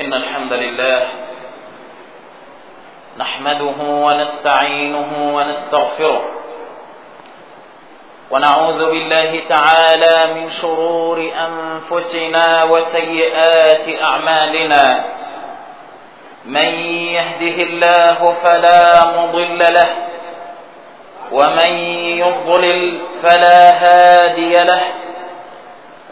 إن الحمد لله نحمده ونستعينه ونستغفره ونعوذ بالله تعالى من شرور أنفسنا وسيئات أعمالنا من يهده الله فلا مضل له ومن يضلل فلا هادي له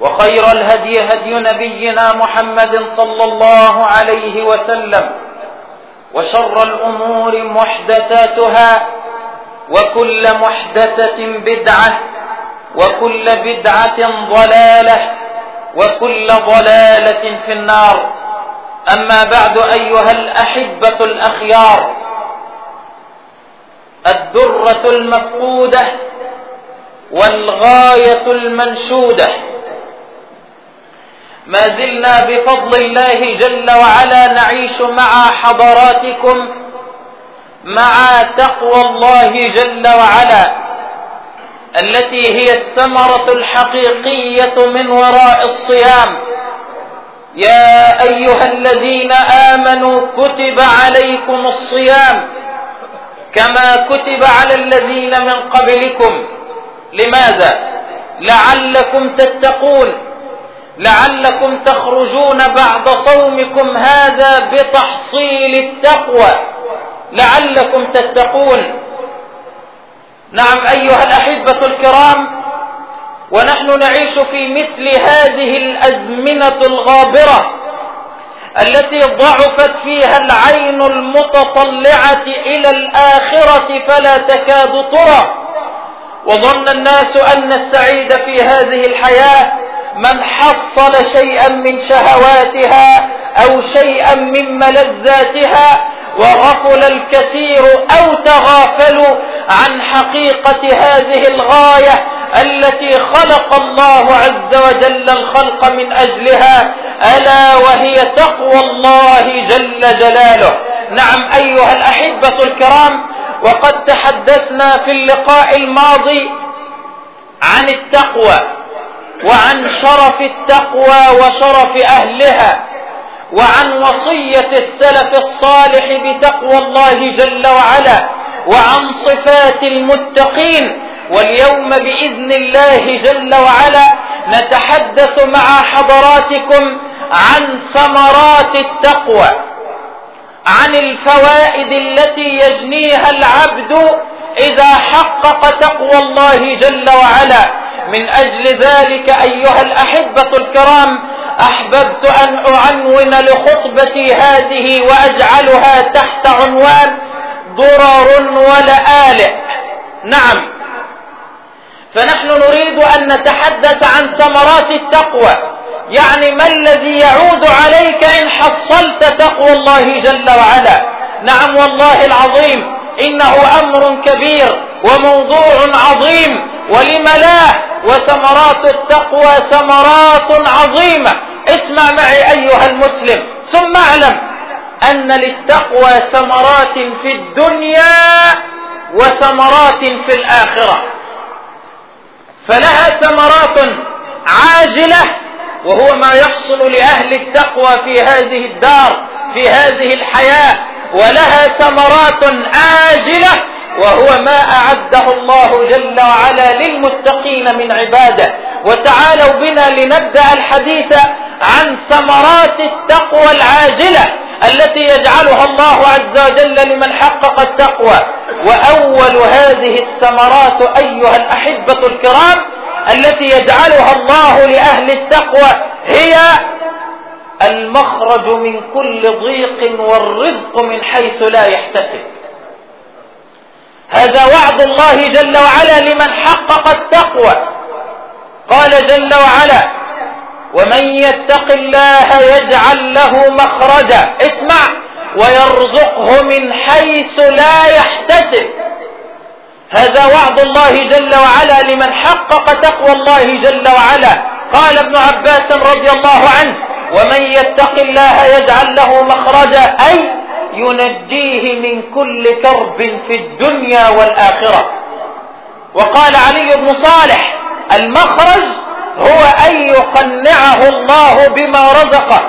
وخير الهدي هدي نبينا محمد صلى الله عليه وسلم وشر الأمور محدثاتها وكل محدثة بدعة وكل بدعة ضلالة وكل ضلالة في النار. أما بعد أيها الأحبة الأخيار الدرة المفقودة والغاية المنشودة. ما زلنا بفضل الله جل وعلا نعيش مع حضراتكم مع تقوى الله جل وعلا التي هي الثمرة الحقيقية من وراء الصيام. يا أيها الذين آمنوا كتب عليكم الصيام كما كتب على الذين من قبلكم. لماذا؟ لعلكم تتقون. لعلكم تخرجون بعد صومكم هذا بتحصيل التقوى. لعلكم تتقون. نعم أيها الأحبة الكرام ونحن نعيش في مثل هذه الأزمنة الغابرة التي ضعفت فيها العين المتطلعة إلى الآخرة فلا تكاد ترى. وظن الناس أن السعيد في هذه الحياة من حصل شيئا من شهواتها أو شيئا من ملذاتها وغفل الكثير أو تغافلوا عن حقيقة هذه الغاية التي خلق الله عز وجل الخلق من أجلها ألا وهي تقوى الله جل جلاله. نعم أيها الأحبة الكرام وقد تحدثنا في اللقاء الماضي عن التقوى. وعن شرف التقوى وشرف أهلها وعن وصية السلف الصالح بتقوى الله جل وعلا وعن صفات المتقين واليوم بإذن الله جل وعلا نتحدث مع حضراتكم عن ثمرات التقوى عن الفوائد التي يجنيها العبد إذا حقق تقوى الله جل وعلا من أجل ذلك أيها الأحبة الكرام أحببت أن أعنون لخطبتي هذه وأجعلها تحت عنوان ضرر ولآلئ نعم. فنحن نريد أن نتحدث عن ثمرات التقوى يعني ما الذي يعود عليك إن حصلت تقوى الله جل وعلا؟ نعم والله العظيم. إنه أمر كبير وموضوع عظيم ولم لا وثمرات التقوى ثمرات عظيمة. اسمع معي أيها المسلم. ثم اعلم أن للتقوى ثمرات في الدنيا وثمرات في الآخرة. فلها ثمرات عاجلة وهو ما يحصل لأهل التقوى في هذه الدار في هذه الحياة. ولها ثمرات آجلة وهو ما أعده الله جل وعلا للمتقين من عباده. وتعالوا بنا لنبدأ الحديث عن ثمرات التقوى العاجلة التي يجعلها الله عز وجل لمن حقق التقوى. وأول هذه الثمرات أيها الأحبة الكرام التي يجعلها الله لأهل التقوى هي المخرج من كل ضيق والرزق من حيث لا يحتسب. هذا وعد الله جل وعلا لمن حقق التقوى. قال جل وعلا ومن يتق الله يجعل له مخرجا. اسمع ويرزقه من حيث لا يحتسب. هذا وعد الله جل وعلا لمن حقق تقوى الله جل وعلا. قال ابن عباس رضي الله عنه ومن يتق الله يجعل له مخرجا أي ينجيه من كل كرب في الدنيا والآخرة. وقال علي بن صالح المخرج هو أن يقنعه الله بما رزقه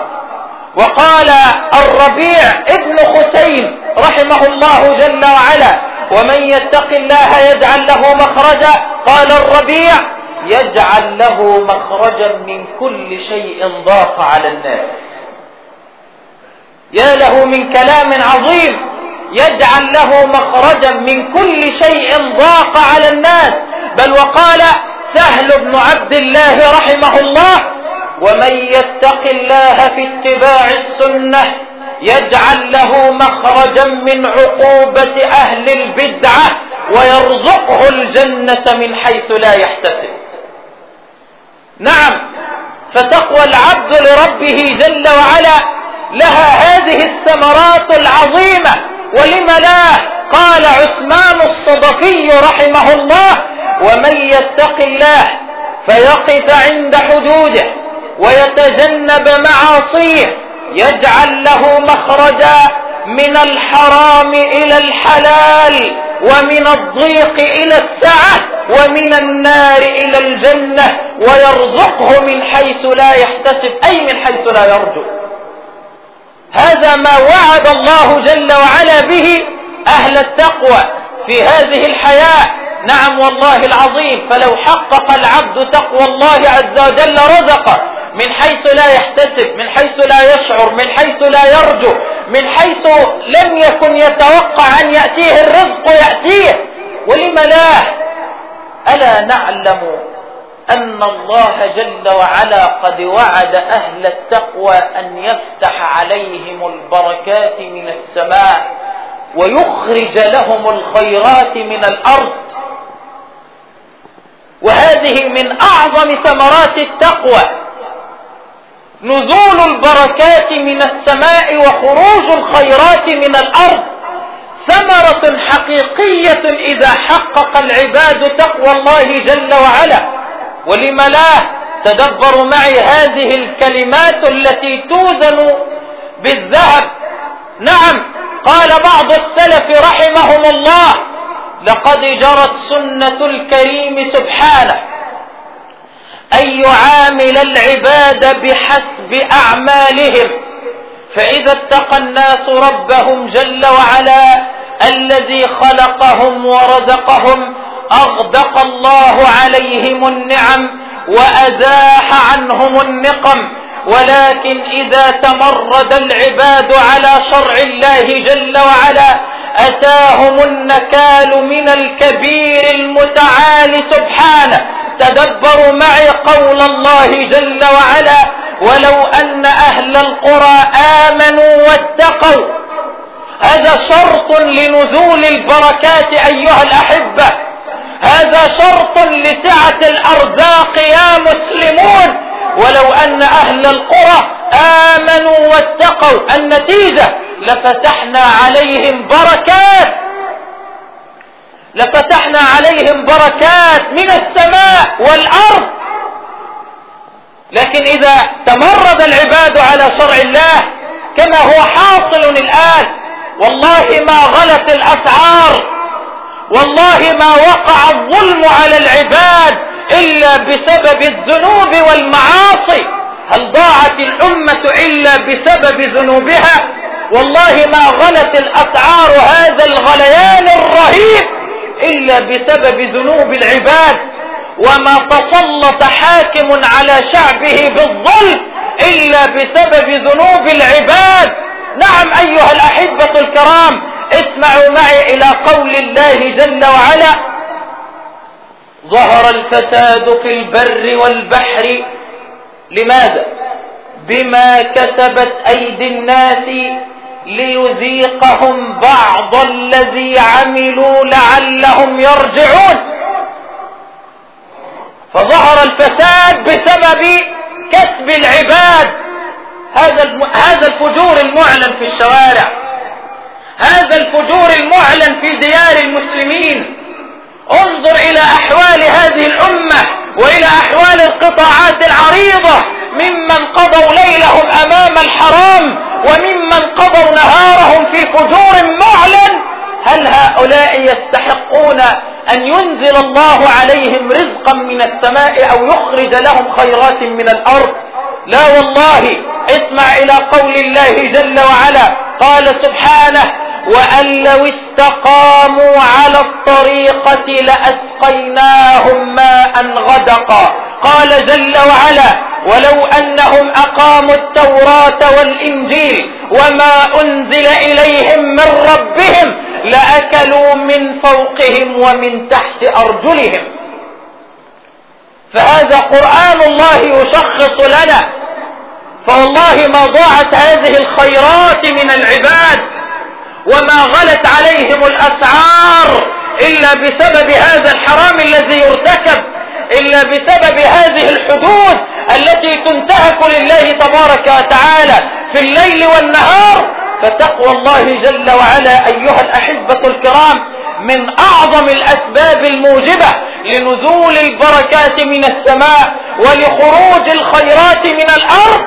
وقال الربيع ابن خسين رحمه الله جل وعلا ومن يتق الله يجعل له مخرجا قال الربيع يجعل له مخرجا من كل شيء ضاق على الناس. يا له من كلام عظيم يجعل له مخرجا من كل شيء ضاق على الناس. بل وقال سهل بن عبد الله رحمه الله ومن يتق الله في اتباع السنة يجعل له مخرجا من عقوبة أهل البدعة ويرزقه الجنة من حيث لا يحتسب. نعم. فتقوى العبد لربه جل وعلا. لها هذه الثمرات العظيمة. ولم لا؟ قال عثمان الصدفي رحمه الله ومن يتق الله فيقف عند حدوده ويتجنب معاصيه يجعل له مخرجا من الحرام إلى الحلال. ومن الضيق إلى السعة ومن النار إلى الجنة ويرزقه من حيث لا يحتسب أي من حيث لا يرجو. هذا ما وعد الله جل وعلا به أهل التقوى في هذه الحياة. نعم والله العظيم فلو حقق العبد تقوى الله عز وجل رزقه من حيث لا يحتسب من حيث لا يشعر من حيث لا يرجو من حيث لم يكن يتوقع أن يأتيه الرزق يأتيه ولم لا؟ ألا نعلم أن الله جل وعلا قد وعد أهل التقوى أن يفتح عليهم البركات من السماء ويخرج لهم الخيرات من الأرض. وهذه من أعظم ثمرات التقوى. نزول البركات من السماء وخروج الخيرات من الأرض. ثمرة حقيقية إذا حقق العباد تقوى الله جل وعلا. ولم لا تدبروا معي هذه الكلمات التي توزن بالذهب. نعم قال بعض السلف رحمهم الله لقد جرت سنة الكريم سبحانه. أن يعامل العباد بحسب أعمالهم. فإذا اتقى الناس ربهم جل وعلا الذي خلقهم ورزقهم أغدق الله عليهم النعم وأزاح عنهم النقم. ولكن إذا تمرد العباد على شرع الله جل وعلا أتاهم النكال من الكبير المتعال سبحانه. تدبروا معي قول الله جل وعلا ولو أن أهل القرى آمنوا واتقوا. هذا شرط لنزول البركات أيها الأحبة. هذا شرط لسعة الأرزاق يا مسلمون. ولو أن أهل القرى آمنوا واتقوا النتيجة لفتحنا عليهم بركات. لفتحنا عليهم بركات من السماء والأرض. لكن إذا تمرد العباد على شرع الله كما هو حاصل الآن والله ما غلت الأسعار والله ما وقع الظلم على العباد إلا بسبب الذنوب والمعاصي. هل ضاعت الأمة إلا بسبب ذنوبها؟ والله ما غلت الأسعار هذا الغليان إلا بسبب ذنوب العباد. وما تسلط حاكم على شعبه بالظلم إلا بسبب ذنوب العباد. نعم أيها الأحبة الكرام اسمعوا معي إلى قول الله جل وعلا ظهر الفساد في البر والبحر. لماذا؟ بما كسبت أيدي الناس ليذيقهم بعض الذي عملوا لعلهم يرجعون. فظهر الفساد بسبب كسب العباد. هذا هذا الفجور المعلن في الشوارع. هذا الفجور المعلن في ديار المسلمين. انظر إلى أحوال هذه الأمة وإلى أحوال القطاعات العريضة. ممن قضوا ليلهم أمام الحرام وممن قضوا نهارهم في فجور معلن. هل هؤلاء يستحقون أن ينزل الله عليهم رزقا من السماء أو يخرج لهم خيرات من الأرض؟ لا والله. اسمع إلى قول الله جل وعلا. قال سبحانه وأن لو استقاموا على الطريقة لأسقيناهم ماء غدقا. قال جل وعلا ولو أنهم أقاموا التوراة والإنجيل وما أنزل إليهم من ربهم لأكلوا من فوقهم ومن تحت أرجلهم. فهذا قرآن الله يشخص لنا. فوالله ما ضاعت هذه الخيرات من العباد وما غلت عليهم الأسعار إلا بسبب هذا الحرام الذي يرتكب. إلا بسبب هذه الحدود التي تنتهك لله تبارك وتعالى في الليل والنهار. فتقوى الله جل وعلا أيها الأحبة الكرام من أعظم الأسباب الموجبة لنزول البركات من السماء ولخروج الخيرات من الأرض.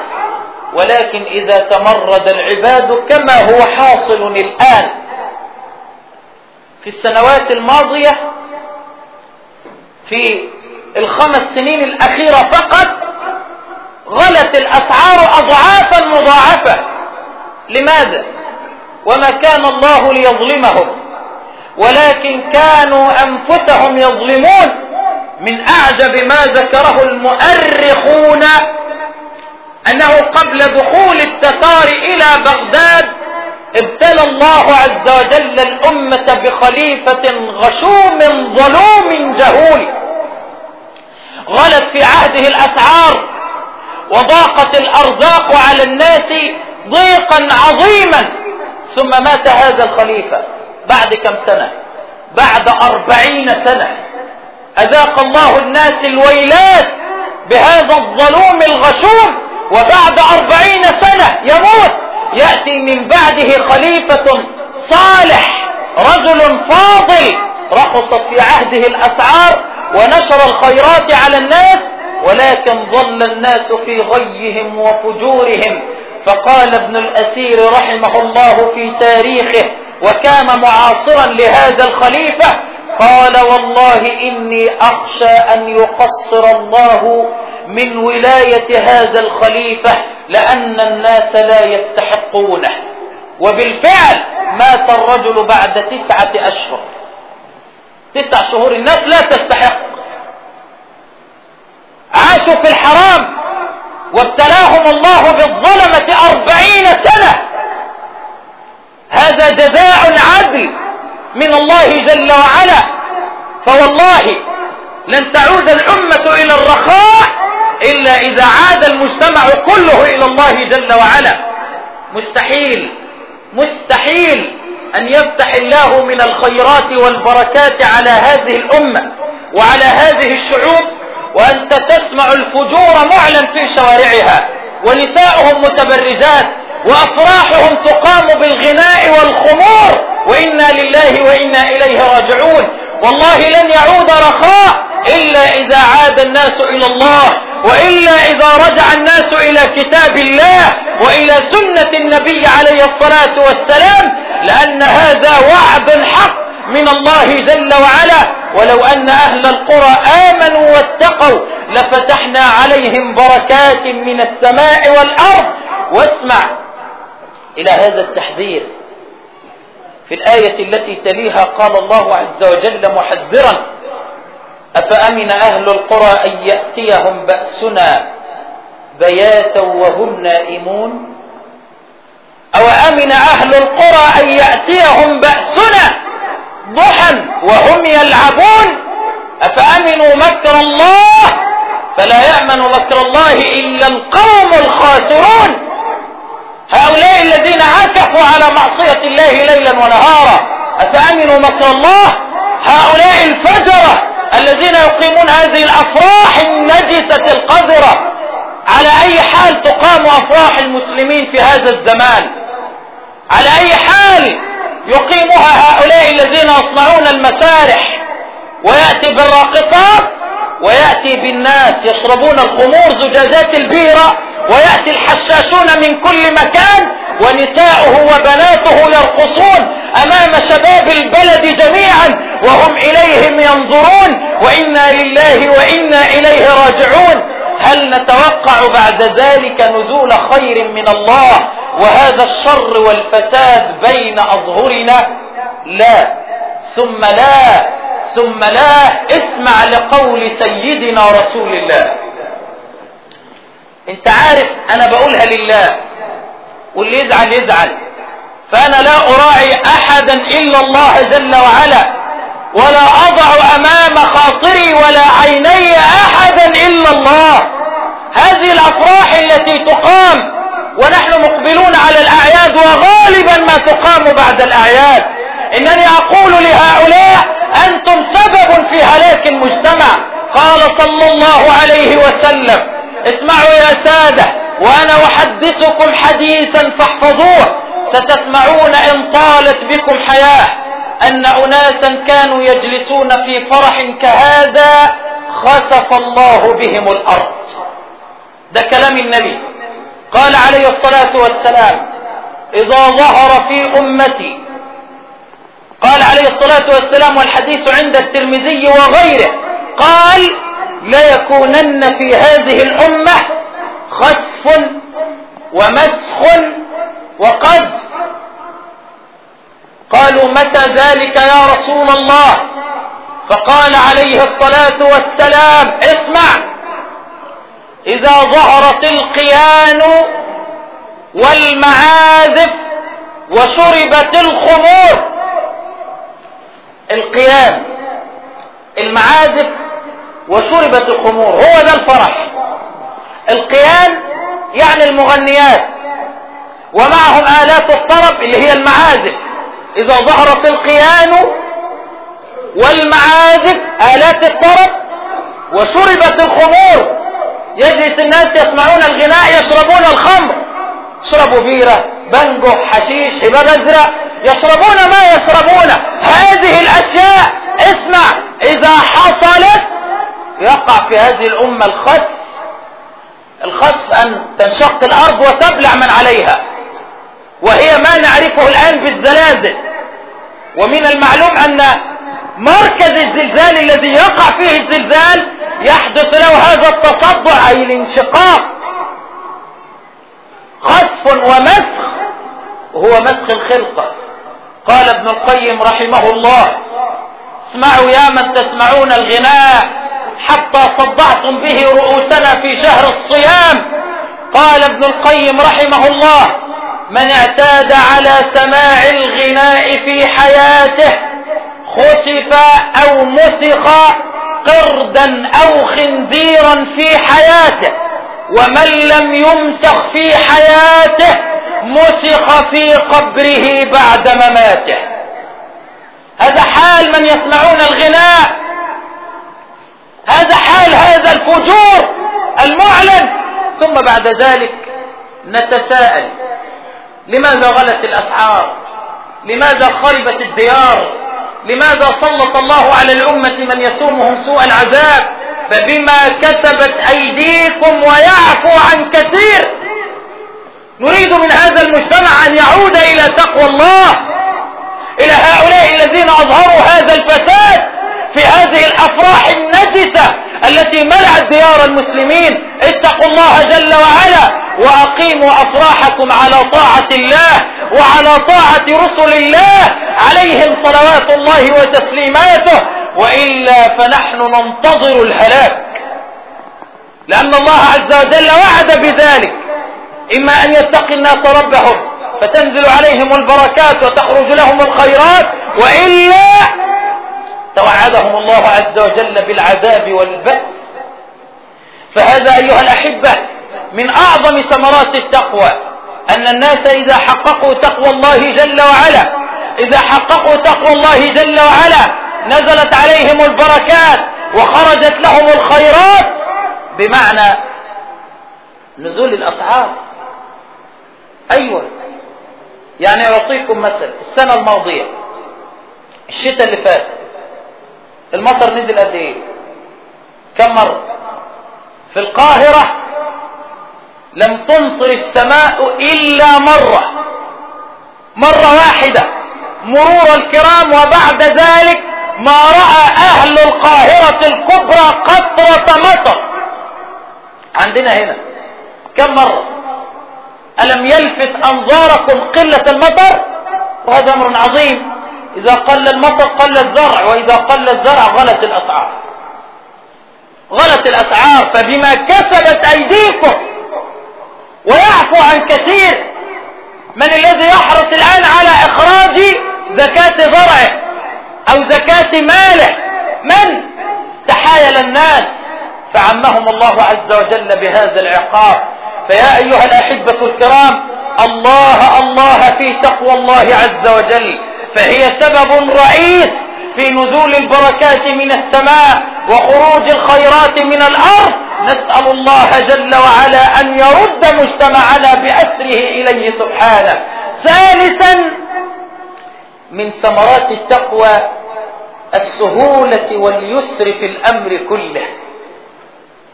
ولكن إذا تمرد العباد كما هو حاصل الآن في السنوات الماضية في الخمس سنين الأخيرة فقط غلت الأسعار أضعافا مضاعفة لماذا؟ وما كان الله ليظلمهم ولكن كانوا أنفسهم يظلمون. من أعجب ما ذكره المؤرخون أنه قبل دخول التتار إلى بغداد ابتلى الله عز وجل الأمة بخليفة غشوم ظلوم جهول. غلت في عهده الأسعار وضاقت الأرزاق على الناس ضيقا عظيما. ثم مات هذا الخليفة بعد كم سنة؟ بعد أربعين سنة. أذاق الله الناس الويلات بهذا الظلوم الغشوم وبعد أربعين سنة يموت. يأتي من بعده خليفة صالح رجل فاضل رخصت في عهده الأسعار ونشر الخيرات على الناس ولكن ظل الناس في غيهم وفجورهم. فقال ابن الأسير رحمه الله في تاريخه وكان معاصرا لهذا الخليفة قال والله إني أخشى أن يقصر الله من ولاية هذا الخليفة لأن الناس لا يستحقونه. وبالفعل مات الرجل بعد تسعة أشهر. تسع شهور الناس لا تستحق. عاشوا في الحرام وابتلاهم الله بالظلمة أربعين سنة. هذا جزاء عدل من الله جل وعلا. فوالله لن تعود الأمة إلى الرخاء إلا إذا عاد المجتمع كله إلى الله جل وعلا. مستحيل مستحيل. أن يفتح الله من الخيرات والبركات على هذه الأمة وعلى هذه الشعوب وأنت تسمع الفجور معلن في شوارعها. ونساؤهم متبرجات وأفراحهم تقام بالغناء والخمور. وإنا لله وإنا إليه راجعون. والله لن يعود رخاء. إلا إذا عاد الناس إلى الله وإلا إذا رجع الناس إلى كتاب الله وإلى سنة النبي عليه الصلاة والسلام لأن هذا وعد حق من الله جل وعلا. ولو أن أهل القرى آمنوا واتقوا لفتحنا عليهم بركات من السماء والأرض. واسمع إلى هذا التحذير في الآية التي تليها قال الله عز وجل محذرا. أفأمن أهل القرى أن يأتيهم بأسنا بياتا وهم نائمون؟ أو أمن أهل القرى أن يأتيهم بأسنا ضحى وهم يلعبون؟ أفأمنوا مكر الله؟ فلا يأمن مكر الله إلا القوم الخاسرون. هؤلاء الذين عكفوا على معصية الله ليلا ونهارا أفأمنوا مكر الله؟ هؤلاء الفجرة الذين يقيمون هذه الأفراح النجسة القذرة. على أي حال تقام أفراح المسلمين في هذا الزمان؟ على أي حال يقيمها هؤلاء الذين يصنعون المسارح؟ ويأتي بالراقصات؟ ويأتي بالناس يشربون الخمور زجاجات البيرة ويأتي الحشاشون من كل مكان ونساؤه وبناته يرقصون أمام شباب البلد جميعا وهم إليهم ينظرون وإنا لله وإنا إليه راجعون. هل نتوقع بعد ذلك نزول خير من الله وهذا الشر والفساد بين أظهرنا؟ لا. ثم لا. ثم لا اسمع لقول سيدنا رسول الله. انت عارف أنا بقولها لله واللي يزعل يزعل. فأنا لا أراعي أحدا إلا الله جل وعلا ولا أضع أمام خاطري ولا عيني أحدا إلا الله. هذه الأفراح التي تقام ونحن مقبلون على الأعياد وغالبا ما تقام بعد الأعياد. إنني أقول لهؤلاء أنتم سبب في هلاك المجتمع. قال صلى الله عليه وسلم اسمعوا يا سادة وأنا أحدثكم حديثا فاحفظوه. ستسمعون إن طالت بكم حياة. أن اناسا كانوا يجلسون في فرح كهذا خسف الله بهم الأرض. ده كلام النبي. قال عليه الصلاة والسلام إذا ظهر في أمتي قال عليه الصلاة والسلام والحديث عند الترمذي وغيره قال ليكونن في هذه الأمة خسف ومسخ وقذف. قالوا متى ذلك يا رسول الله؟ فقال عليه الصلاة والسلام اسمع إذا ظهرت القيان والمعازف وشربت الخمور القيام المعازف وشربت الخمور هو ده الفرح. القيام يعني المغنيات ومعهم آلات الطرب اللي هي المعازف. إذا ظهرت القيان والمعازف آلات الطرب وشربت الخمور يجلس الناس يسمعون الغناء يشربون الخمر. يشربوا بيرة بنجو حشيش هباب أزرق. يشربون ما يشربون. هذه الأشياء اسمع إذا حصلت يقع في هذه الأمة الخسف. الخسف أن تنشق الأرض وتبلع من عليها. وهي ما نعرفه الآن بالزلازل. ومن المعلوم أن مركز الزلزال الذي يقع فيه الزلزال يحدث له هذا التصدع أي الانشقاق. خسف ومسخ وهو مسخ الخلقة. قال ابن القيم رحمه الله اسمعوا يا من تسمعون الغناء حتى صدعتم به رؤوسنا في شهر الصيام. قال ابن القيم رحمه الله من اعتاد على سماع الغناء في حياته خسف أو مسخ قردا أو خنزيرا في حياته ومن لم يمسخ في حياته مسخ في قبره بعد مماته. هذا حال من يسمعون الغناء. هذا حال هذا الفجور المعلن. ثم بعد ذلك نتساءل لماذا غلت الأسعار؟ لماذا خربت الديار؟ لماذا سلط الله على الأمة من يسومهم سوء العذاب؟ فبما كسبت أيديكم ويعفو عن كثير. نريد من هذا المجتمع أن يعود إلى تقوى الله إلى هؤلاء الذين أظهروا هذا الفساد في هذه الأفراح النجسة التي ملأت ديار المسلمين. اتقوا الله جل وعلا وأقيموا أفراحكم على طاعة الله وعلى طاعة رسل الله عليهم صلوات الله وتسليماته وإلا فنحن ننتظر الهلاك لأن الله عز وجل وعد بذلك. إما أن يتقي الناس ربهم فتنزل عليهم البركات وتخرج لهم الخيرات وإلا توعدهم الله عز وجل بالعذاب والبأس. فهذا أيها الأحبة من أعظم ثمرات التقوى أن الناس إذا حققوا تقوى الله جل وعلا إذا حققوا تقوى الله جل وعلا نزلت عليهم البركات وخرجت لهم الخيرات بمعنى نزول الأسعار أيوة. يعني أعطيكم مثل السنة الماضية الشتاء اللي فات. المطر نزل قد إيه؟ كم مرة؟ في القاهرة لم تمطر السماء إلا مرة. مرة واحدة. مرور الكرام وبعد ذلك ما رأى أهل القاهرة الكبرى قطرة مطر. عندنا هنا كم مرة؟ ألم يلفت أنظاركم قلة المطر؟ وهذا أمر عظيم. إذا قل المطر قل الزرع وإذا قل الزرع غلت الأسعار. غلت الأسعار فبما كسبت أيديكم. ويعفو عن كثير. من الذي يحرص الآن على إخراج زكاة زرعه أو زكاة ماله؟ من؟ تحايل الناس. فعمهم الله عز وجل بهذا العقاب. فيا أيها الأحبة الكرام الله الله في تقوى الله عز وجل فهي سبب رئيس في نزول البركات من السماء وخروج الخيرات من الأرض. نسأل الله جل وعلا أن يرد مجتمعنا بأسره إليه سبحانه. ثالثا من ثمرات التقوى السهولة واليسر في الأمر كله.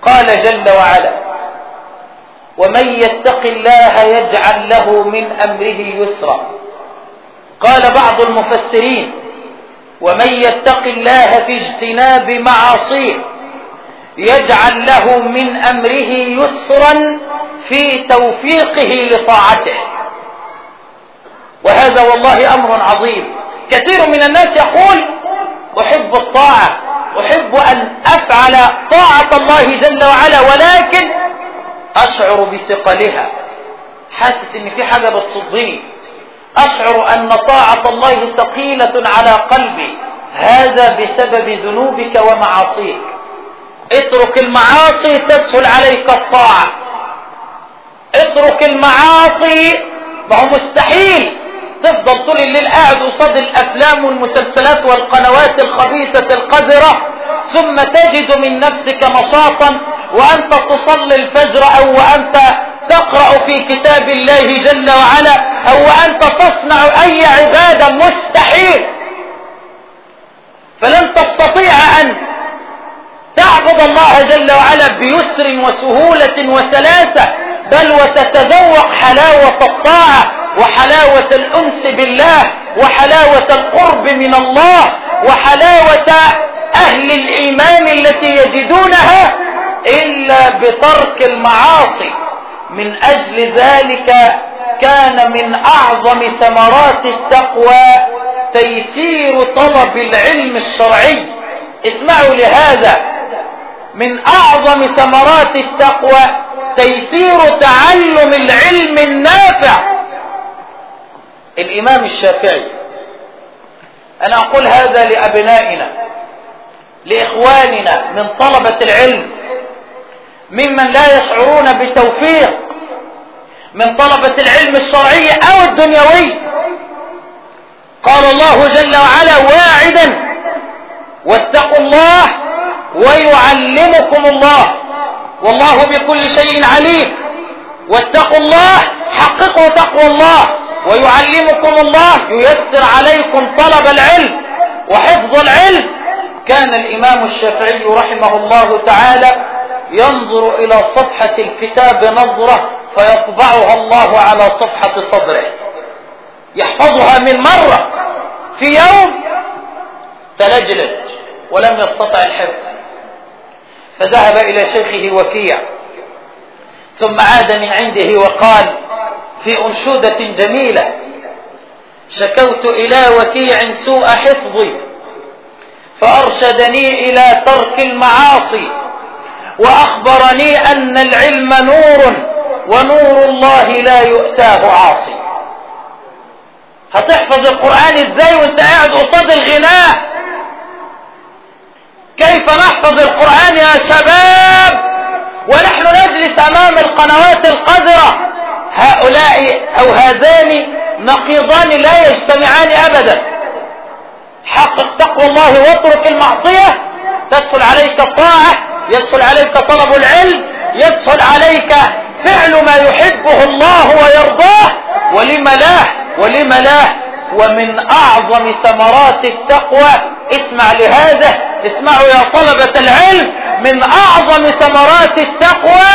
قال جل وعلا ومن يتق الله يجعل له من أمره يسرا. قال بعض المفسرين ومن يتق الله في اجتناب معاصيه يجعل له من أمره يسرا في توفيقه لطاعته. وهذا والله أمر عظيم. كثير من الناس يقول أحب الطاعة أحب أن أفعل طاعة الله جل وعلا ولكن أشعر بثقلها. حاسس إن في حاجة بتصدني. أشعر أن طاعة الله ثقيلة على قلبي. هذا بسبب ذنوبك ومعاصيك. اترك المعاصي تسهل عليك الطاعة. اترك المعاصي ما هو مستحيل. تفضل طول الليل قاعد قصاد الأفلام والمسلسلات والقنوات الخبيثة القذرة. ثم تجد من نفسك نشاطا وأنت تصلي الفجر أو وأنت تقرأ في كتاب الله جل وعلا أو وأنت تصنع أي عبادة مستحيل. فلن تستطيع أن تعبد الله جل وعلا بيسر وسهولة وسلاسة بل وتتذوق حلاوة الطاعة وحلاوة الأنس بالله وحلاوة القرب من الله وحلاوة أهل الإيمان التي يجدونها إلا بترك المعاصي. من أجل ذلك كان من أعظم ثمرات التقوى تيسير طلب العلم الشرعي. اسمعوا لهذا. من أعظم ثمرات التقوى تيسير تعلم العلم النافع. الإمام الشافعي أنا أقول هذا لأبنائنا. لإخواننا من طلبة العلم ممن لا يشعرون بتوفيق من طلبة العلم الشرعي أو الدنيوي. قال الله جل وعلا واعدا واتقوا الله ويعلمكم الله والله بكل شيء عليم. واتقوا الله حققوا تقوى الله ويعلمكم الله ييسر عليكم طلب العلم وحفظ العلم. كان الإمام الشافعي رحمه الله تعالى ينظر إلى صفحة الكتاب نظرة فيطبعها الله على صفحة صدره. يحفظها من مرة في يوم تلجلج ولم يستطع الحفظ. فذهب إلى شيخه وكيع. ثم عاد من عنده وقال في أنشودة جميلة شكوت إلى وكيع سوء حفظي. فأرشدني إلى ترك المعاصي وأخبرني أن العلم نور ونور الله لا يؤتاه عاصي. هتحفظ القرآن إزاي وأنت قاعد قصاد الغناء؟ كيف نحفظ القرآن يا شباب؟ ونحن نجلس أمام القنوات القذرة. هؤلاء أو هذان نقيضان لا يجتمعان أبدا. حقق تقوى الله واترك المعصية. تسهل عليك الطاعة يسهل عليك طلب العلم يسهل عليك فعل ما يحبه الله ويرضاه. ولم لا؟ ولم لا؟ ومن أعظم ثمرات التقوى اسمع لهذا اسمعوا يا طلبة العلم من أعظم ثمرات التقوى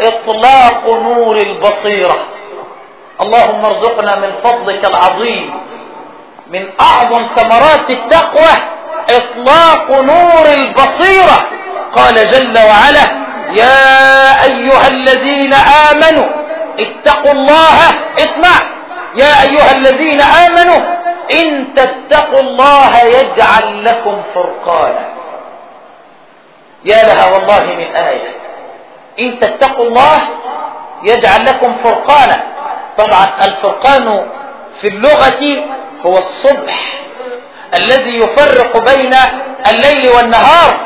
إطلاق نور البصيرة. اللهم ارزقنا من فضلك العظيم. من أعظم ثمرات التقوى إطلاق نور البصيرة. قال جل وعلا يا أيها الذين آمنوا اتقوا الله. اسمع. يا أيها الذين آمنوا إن تتقوا الله يجعل لكم فرقانا. يا لها والله من آية. إن تتقوا الله يجعل لكم فرقانا. طبعا الفرقان في اللغة هو الصبح الذي يفرق بين الليل والنهار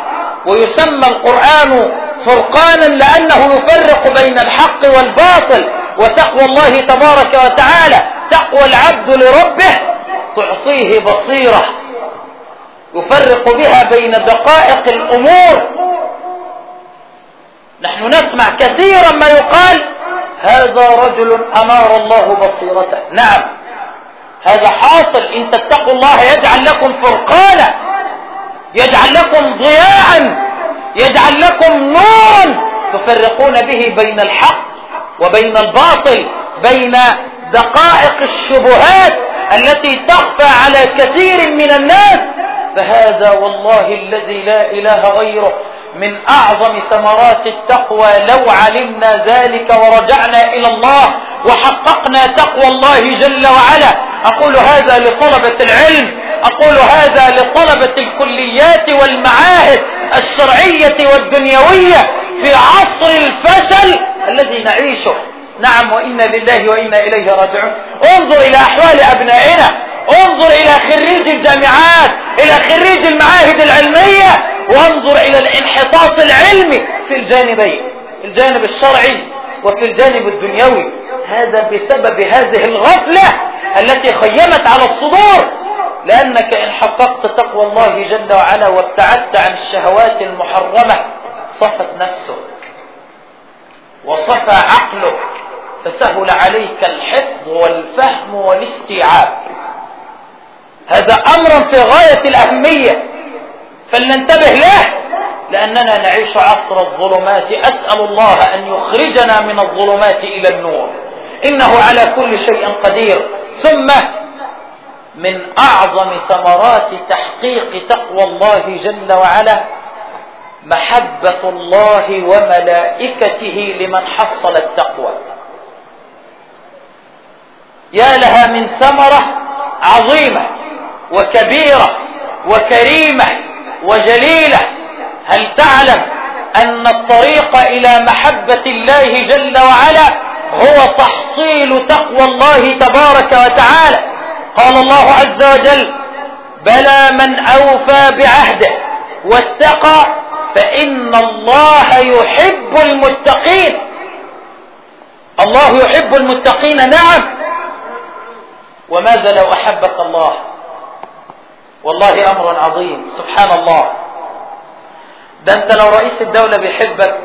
ويسمى القرآن فرقانا لأنه يفرق بين الحق والباطل. وتقوى الله تبارك وتعالى تقوى العبد لربه تعطيه بصيرة يفرق بها بين دقائق الأمور. نحن نسمع كثيرا ما يقال هذا رجل أنار الله بصيرته. نعم. هذا حاصل. إن تتقوا الله يجعل لكم فرقانا يجعل لكم ضياء يجعل لكم نورا تفرقون به بين الحق وبين الباطل بين دقائق الشبهات التي تخفى على كثير من الناس. فهذا والله الذي لا إله غيره. من أعظم ثمرات التقوى لو علمنا ذلك ورجعنا إلى الله وحققنا تقوى الله جل وعلا. أقول هذا لطلبة العلم أقول هذا لطلبة الكليات والمعاهد الشرعية والدنيوية في عصر الفشل الذي نعيشه. نعم وإنا لله وإنا إليه راجعون. انظر إلى أحوال أبنائنا انظر إلى خريج الجامعات إلى خريج المعاهد العلمية. وانظر إلى الانحطاط العلمي في الجانبين الجانب الشرعي وفي الجانب الدنيوي. هذا بسبب هذه الغفلة التي خيمت على الصدور. لأنك إن حققت تقوى الله جل وعلا وابتعدت عن الشهوات المحرمة صفت نفسك وصفى عقلك فسهل عليك الحفظ والفهم والاستيعاب. هذا أمر في غاية الأهمية. فلننتبه له لأننا نعيش عصر الظلمات. أسأل الله أن يخرجنا من الظلمات إلى النور. إنه على كل شيء قدير. ثم من أعظم ثمرات تحقيق تقوى الله جل وعلا محبة الله وملائكته لمن حصل التقوى. يا لها من ثمرة عظيمة وكبيرة وكريمة. وجليلة هل تعلم أن الطريق إلى محبة الله جل وعلا هو تحصيل تقوى الله تبارك وتعالى؟ قال الله عز وجل بلى من أوفى بعهده واتقى فإن الله يحب المتقين. الله يحب المتقين نعم. وماذا لو أحبك الله؟ والله أمر عظيم. سبحان الله ده أنت لو رئيس الدولة بيحبك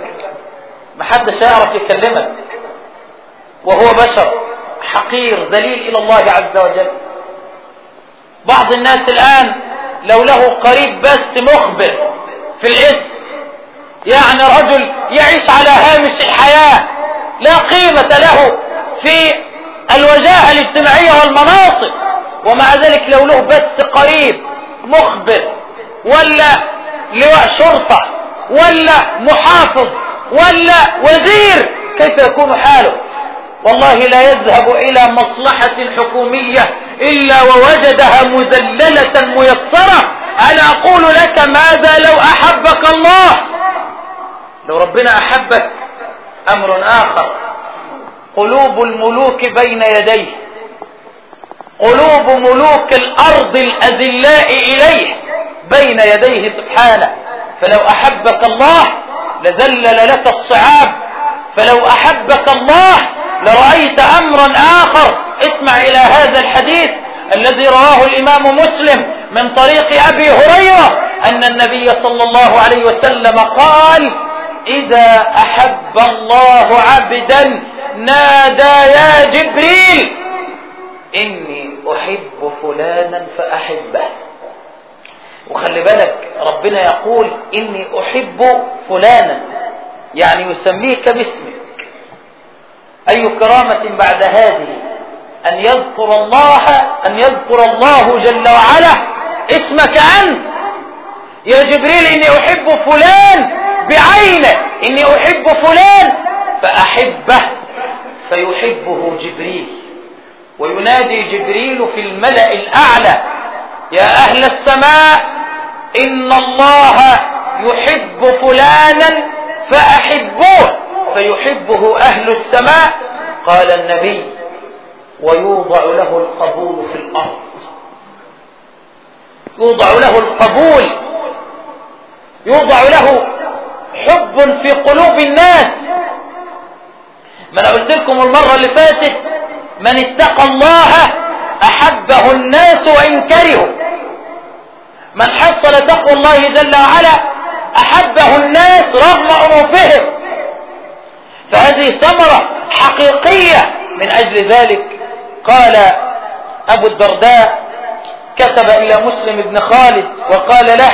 محدش يعرف يكلمك. وهو بشر حقير ذليل إلى الله عز وجل. بعض الناس الآن لو له قريب بس مخبر في الاسم يعني رجل يعيش على هامش الحياة لا قيمة له في الوجاهة الاجتماعية والمناصب. ومع ذلك لو له بث قريب مخبر ولا لواء شرطة ولا محافظ ولا وزير كيف يكون حاله؟ والله لا يذهب إلى مصلحة حكومية إلا ووجدها مذللة ميسرة. أنا أقول لك ماذا لو أحبك الله؟ لو ربنا أحبك أمر آخر. قلوب الملوك بين يديه. قلوب ملوك الأرض الأذلاء إليه بين يديه سبحانه. فلو أحبك الله لذلل لك الصعاب. فلو أحبك الله لرأيت أمرا آخر. اسمع إلى هذا الحديث الذي رواه الإمام مسلم من طريق أبي هريرة أن النبي صلى الله عليه وسلم قال إذا أحب الله عبدا نادى يا جبريل إني أحب فلانا فأحبه. وخلي بالك ربنا يقول إني أحب فلانا يعني يسميك باسمك. أي كرامة بعد هذه؟ أن يذكر الله أن يذكر الله جل وعلا اسمك أنت. يا جبريل إني أحب فلان بعينه. إني أحب فلان فأحبه. فيحبه جبريل. وينادي جبريل في الملأ الأعلى يا أهل السماء إن الله يحب فلانا فأحبوه فيحبه أهل السماء؟ قال النبي ويوضع له القبول في الأرض. يوضع له القبول يوضع له حب في قلوب الناس. ما أنا قلت لكم المرة اللي فاتت من اتقى الله أحبه الناس وإن كرهوا. من حصل تقوى الله جل وعلا أحبه الناس رغم انوفهم فهذه ثمرة حقيقية. من أجل ذلك قال أبو الدرداء كتب إلى مسلم بن خالد وقال له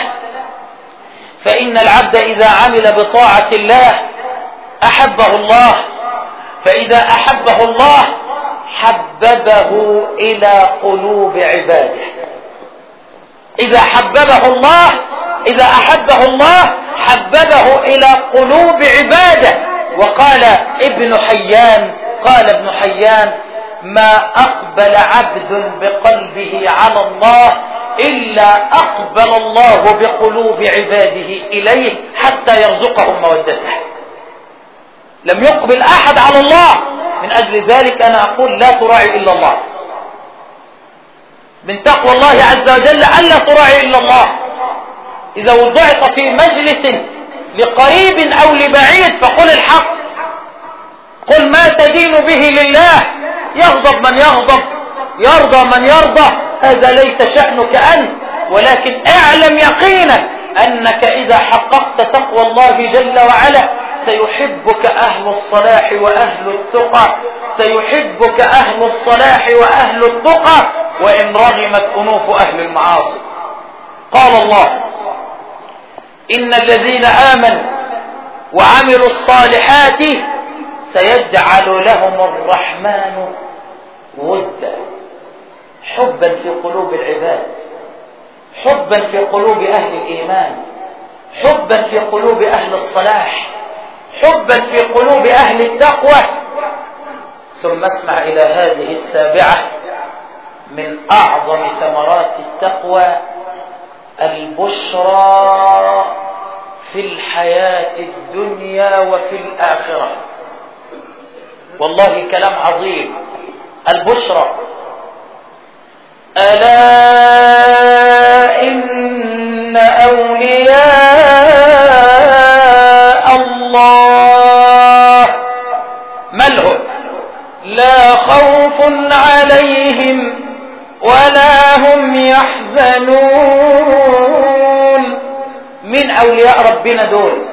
فإن العبد إذا عمل بطاعة الله أحبه الله فإذا أحبه الله حببه إلى قلوب عباده. إذا حببه الله إذا أحبه الله حببه إلى قلوب عباده. وقال ابن حيان قال ابن حيان ما أقبل عبد بقلبه على الله إلا أقبل الله بقلوب عباده إليه حتى يرزقهم مودته. لم يقبل أحد على الله من أجل ذلك أنا أقول لا تراعي إلا الله. من تقوى الله عز وجل الا تراعي إلا الله. إذا وضعت في مجلس لقريب أو لبعيد فقل الحق. قل ما تدين به لله. يغضب من يغضب يرضى من يرضى. هذا ليس شأنك أنت ولكن اعلم يقينا أنك إذا حققت تقوى الله جل وعلا سيحبك أهل الصلاح وأهل التقى. سيحبك أهل الصلاح وأهل التقى. وإن رغمت أنوف أهل المعاصي. قال الله إن الذين آمنوا وعملوا الصالحات سيجعل لهم الرحمن ودا. حبا في قلوب العباد. حبا في قلوب أهل الإيمان. حبا في قلوب أهل الصلاح. حبا في قلوب أهل التقوى. ثم اسمع إلى هذه السابعة من أعظم ثمرات التقوى البشرى في الحياة الدنيا وفي الآخرة. والله كلام عظيم. البشرى. ألا إن أولياء لا خوف عليهم ولا هم يحزنون. من أولياء ربنا دول؟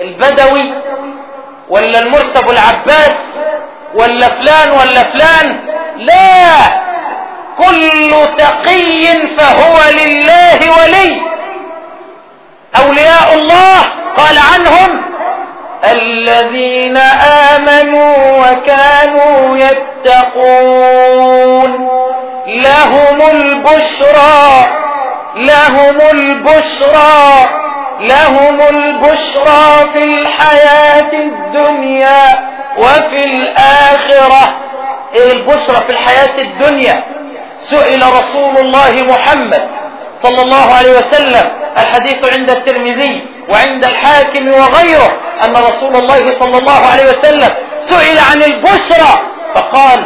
البدوي ولا المرسب العباس ولا فلان ولا فلان؟ لا. كل تقي فهو لله ولي. أولياء الله قال عنهم الذين آمنوا وكانوا يتقون. لهم البشرى لهم البشرى لهم البشرى في الحياة الدنيا وفي الآخرة. إيه البشرى في الحياة الدنيا؟ سئل رسول الله محمد. صلى الله عليه وسلم الحديث عند الترمذي وعند الحاكم وغيره أن رسول الله صلى الله عليه وسلم سئل عن البشرى فقال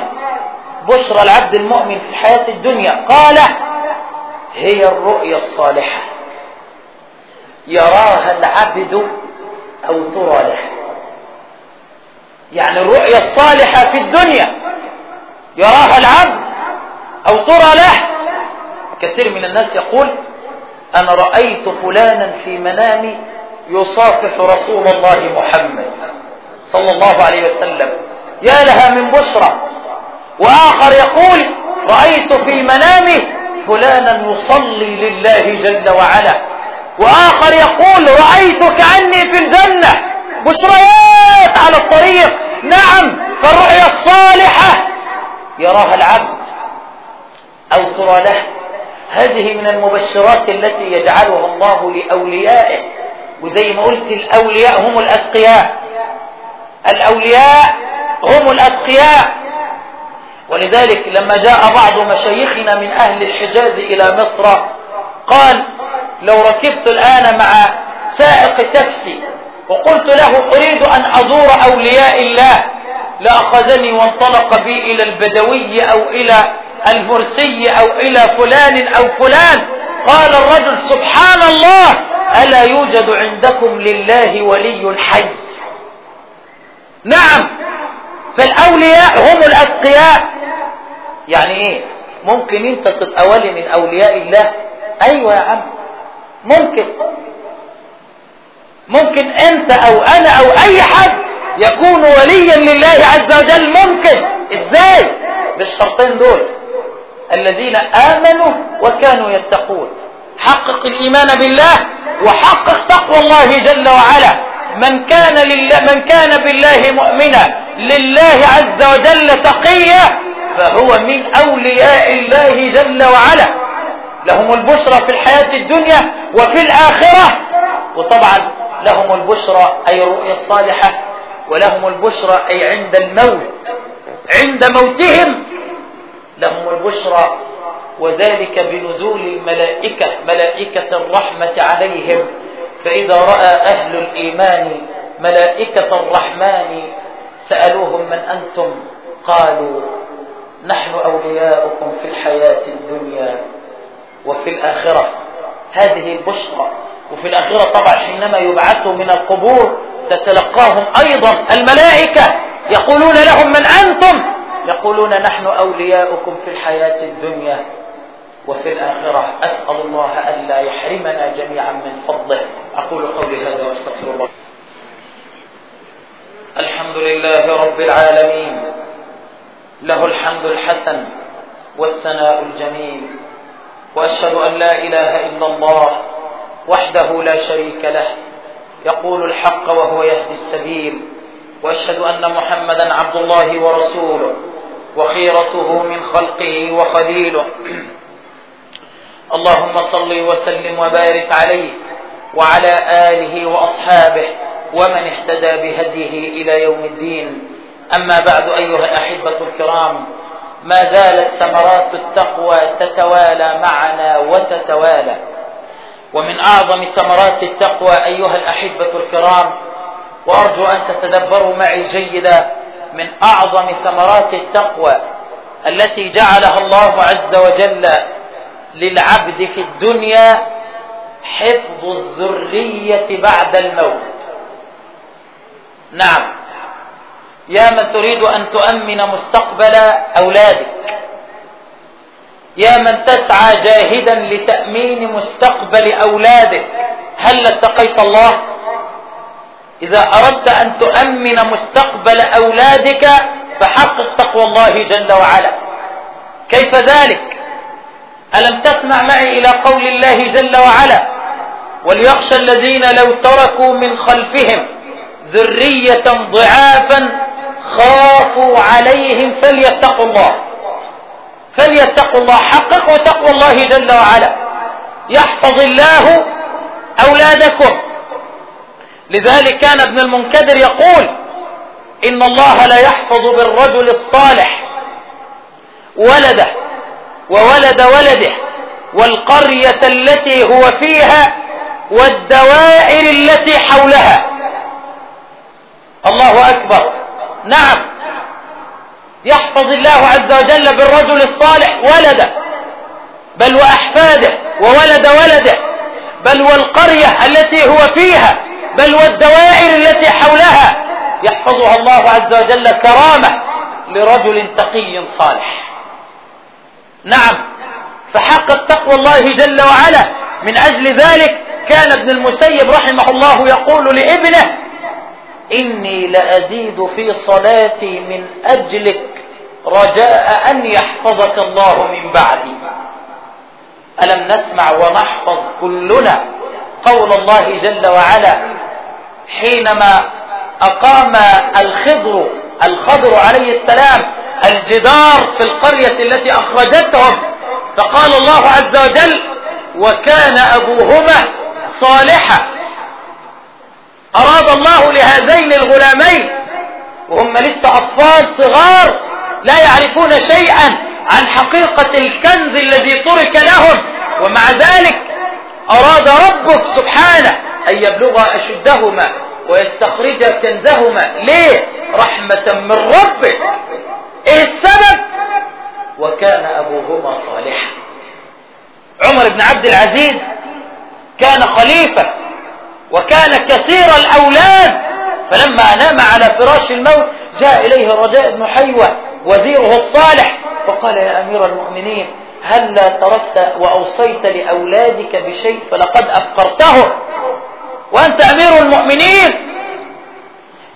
بشرى العبد المؤمن في الحياة الدنيا. قال هي الرؤيا الصالحة يراها العبد أو ترى له. يعني الرؤيا الصالحة في الدنيا يراها العبد أو ترى له كثير من الناس يقول أنا رأيت فلانا في منامي يصافح رسول الله محمد صلى الله عليه وسلم. يا لها من بشرى. وآخر يقول رأيت في منامي فلانا يصلي لله جل وعلا. وآخر يقول رأيت كأني في الجنة. بشريات على الطريق. نعم فالرؤيا الصالحة. يراها العبد أو ترى له هذه من المبشرات التي يجعلها الله لأوليائه. وزي ما قلت الأولياء هم الأتقياء. الأولياء هم الأتقياء. ولذلك لما جاء بعض مشايخنا من أهل الحجاز إلى مصر قال لو ركبت الآن مع سائق تاكسي وقلت له أريد أن أزور أولياء الله لأخذني وانطلق بي إلى البدوي أو إلى المرسي أو إلى فلان أو فلان. قال الرجل سبحان الله ألا يوجد عندكم لله ولي حي نعم فالأولياء هم الأتقياء. يعني إيه؟ ممكن أنت تبقى ولي من أولياء الله؟ أيوة يا عم ممكن. ممكن أنت أو أنا أو أي حد يكون وليا لله عز وجل؟ ممكن. إزاي؟ بالشرطين دول. الذين آمنوا وكانوا يتقون. حقق الإيمان بالله وحقق تقوى الله جل وعلا. من كان لله من كان بالله مؤمنا لله عز وجل تقيا فهو من أولياء الله جل وعلا. لهم البشرى في الحياة الدنيا وفي الآخرة. وطبعا لهم البشرى أي الرؤيا الصالحة ولهم البشرى أي عند الموت. عند موتهم لهم البشرى وذلك بنزول الملائكة ملائكة الرحمة عليهم. فإذا رأى أهل الإيمان ملائكة الرحمن سألوهم من أنتم؟ قالوا نحن أولياؤكم في الحياة الدنيا وفي الآخرة. هذه البشرى. وفي الآخرة طبعا حينما يبعثوا من القبور تتلقاهم أيضا الملائكة يقولون لهم من أنتم؟ يقولون نحن أولياؤكم في الحياة الدنيا وفي الآخرة. أسأل الله ألا يحرمنا جميعا من فضله. أقول قولي هذا وأستغفر الله. الحمد لله رب العالمين. له الحمد الحسن والثناء الجميل. وأشهد أن لا إله إلا الله وحده لا شريك له. يقول الحق وهو يهدي السبيل. وأشهد أن محمدا عبد الله ورسوله. وخيرته من خلقه وخليله. اللهم صل وسلم وبارك عليه وعلى آله وأصحابه ومن اهتدى بهديه إلى يوم الدين. أما بعد أيها الأحبة الكرام ما زالت ثمرات التقوى تتوالى معنا وتتوالى. ومن أعظم ثمرات التقوى أيها الأحبة الكرام وأرجو أن تتدبروا معي جيدا من أعظم ثمرات التقوى التي جعلها الله عز وجل للعبد في الدنيا حفظ الذرية بعد الموت. نعم. يا من تريد أن تؤمن مستقبل أولادك. يا من تسعى جاهدا لتأمين مستقبل أولادك. هل اتقيت الله؟ إذا أردت أن تؤمن مستقبل أولادك فحقق تقوى الله جل وعلا. كيف ذلك؟ ألم تسمع معي إلى قول الله جل وعلا؟ وليخشى الذين لو تركوا من خلفهم ذرية ضعافا خافوا عليهم فليتقوا الله. فليتقوا الله. حققوا تقوى الله جل وعلا. يحفظ الله أولادكم. لذلك كان ابن المنكدر يقول إن الله لا يحفظ بالرجل الصالح ولده وولد ولده والقرية التي هو فيها والدوائر التي حولها. الله أكبر. نعم. يحفظ الله عز وجل بالرجل الصالح ولده. بل وأحفاده وولد ولده. بل والقرية التي هو فيها بل والدوائر التي حولها يحفظها الله عز وجل كرامة لرجل تقي صالح. نعم فحقق تقوى الله جل وعلا. من أجل ذلك كان ابن المسيب رحمه الله يقول لابنه إني لأزيد في صلاتي من أجلك رجاء أن يحفظك الله من بعدي. ألم نسمع ونحفظ كلنا قول الله جل وعلا حينما أقام الخضر الخضر عليه السلام الجدار في القرية التي أخرجتهم فقال الله عز وجل وكان أبوهما صالحا. أراد الله لهذين الغلامين وهم لسه أطفال صغار لا يعرفون شيئا عن حقيقة الكنز الذي ترك لهم ومع ذلك أراد ربك سبحانه أن يبلغ أشدهما ويستخرج كنزهما. ليه؟ رحمة من ربك إيه السبب؟ وكان أبوهما صالحا. عمر بن عبد العزيز كان خليفة وكان كثير الأولاد. فلما نام على فراش الموت جاء إليه الرجاء بن حيوة وزيره الصالح فقال يا أمير المؤمنين هل لا تركت وأوصيت لأولادك بشيء فلقد أفقرته وأنت أمير المؤمنين.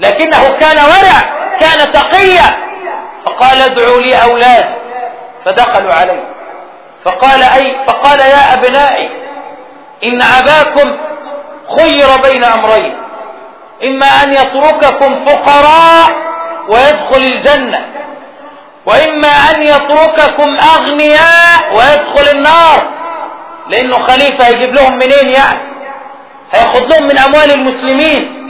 لكنه كان ورع كان تقيا. فقال ادعوا لي أولاد. فدخلوا عليه. فقال أي فقال يا أبنائي إن أباكم خير بين أمرين. إما أن يترككم فقراء ويدخل الجنة وإما أن يترككم أغنياء ويدخل النار. لأنه خليفة يجيب لهم منين يعني؟ هياخد من أموال المسلمين.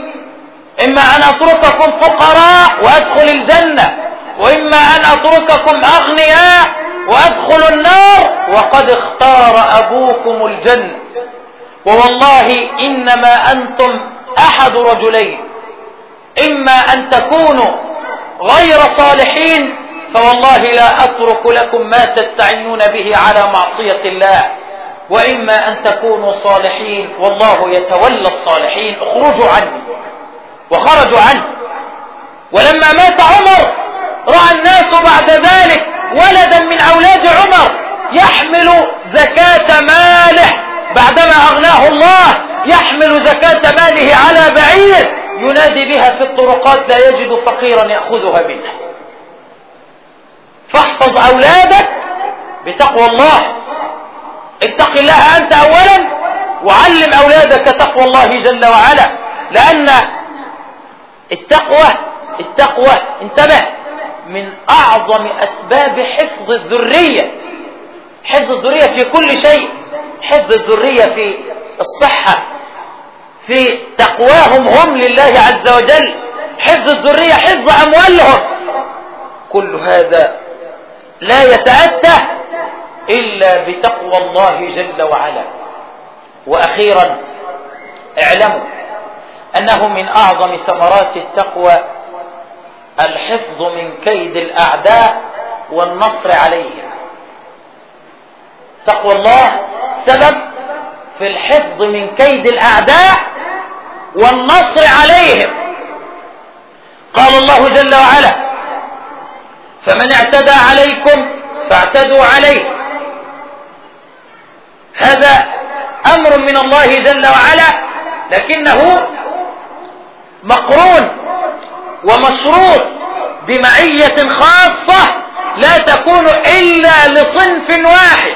إما أن أترككم فقراء وأدخل الجنة وإما أن أترككم أغنياء وأدخل النار. وقد اختار أبوكم الجنة. ووالله إنما أنتم أحد رجلين. إما أن تكونوا غير صالحين فوالله لا أترك لكم ما تستعينون به على معصية الله. وإما أن تكونوا صالحين والله يتولى الصالحين اخرجوا عني. وخرجوا عنه. ولما مات عمر رأى الناس بعد ذلك ولدا من أولاد عمر يحمل زكاة ماله. بعدما أغناه الله يحمل زكاة ماله على بعير. ينادي بها في الطرقات لا يجد فقيرا يأخذها منه فاحفظ أولادك بتقوى الله. اتق الله أنت أولا وعلم أولادك تقوى الله جل وعلا. لأن التقوى التقوى انتبه من أعظم أسباب حفظ الذرية. حفظ الذرية في كل شيء. حفظ الذرية في الصحة في تقواهم هم لله عز وجل. حفظ الذرية حفظ أموالهم. كل هذا لا يتأتى إلا بتقوى الله جل وعلا. وأخيرا اعلموا أنه من أعظم ثمرات التقوى الحفظ من كيد الأعداء والنصر عليهم. تقوى الله سبب في الحفظ من كيد الأعداء والنصر عليهم. قال الله جل وعلا فمن اعتدى عليكم فاعتدوا عليه. هذا أمر من الله جل وعلا لكنه مقرون ومشروط بمعية خاصة لا تكون إلا لصنف واحد.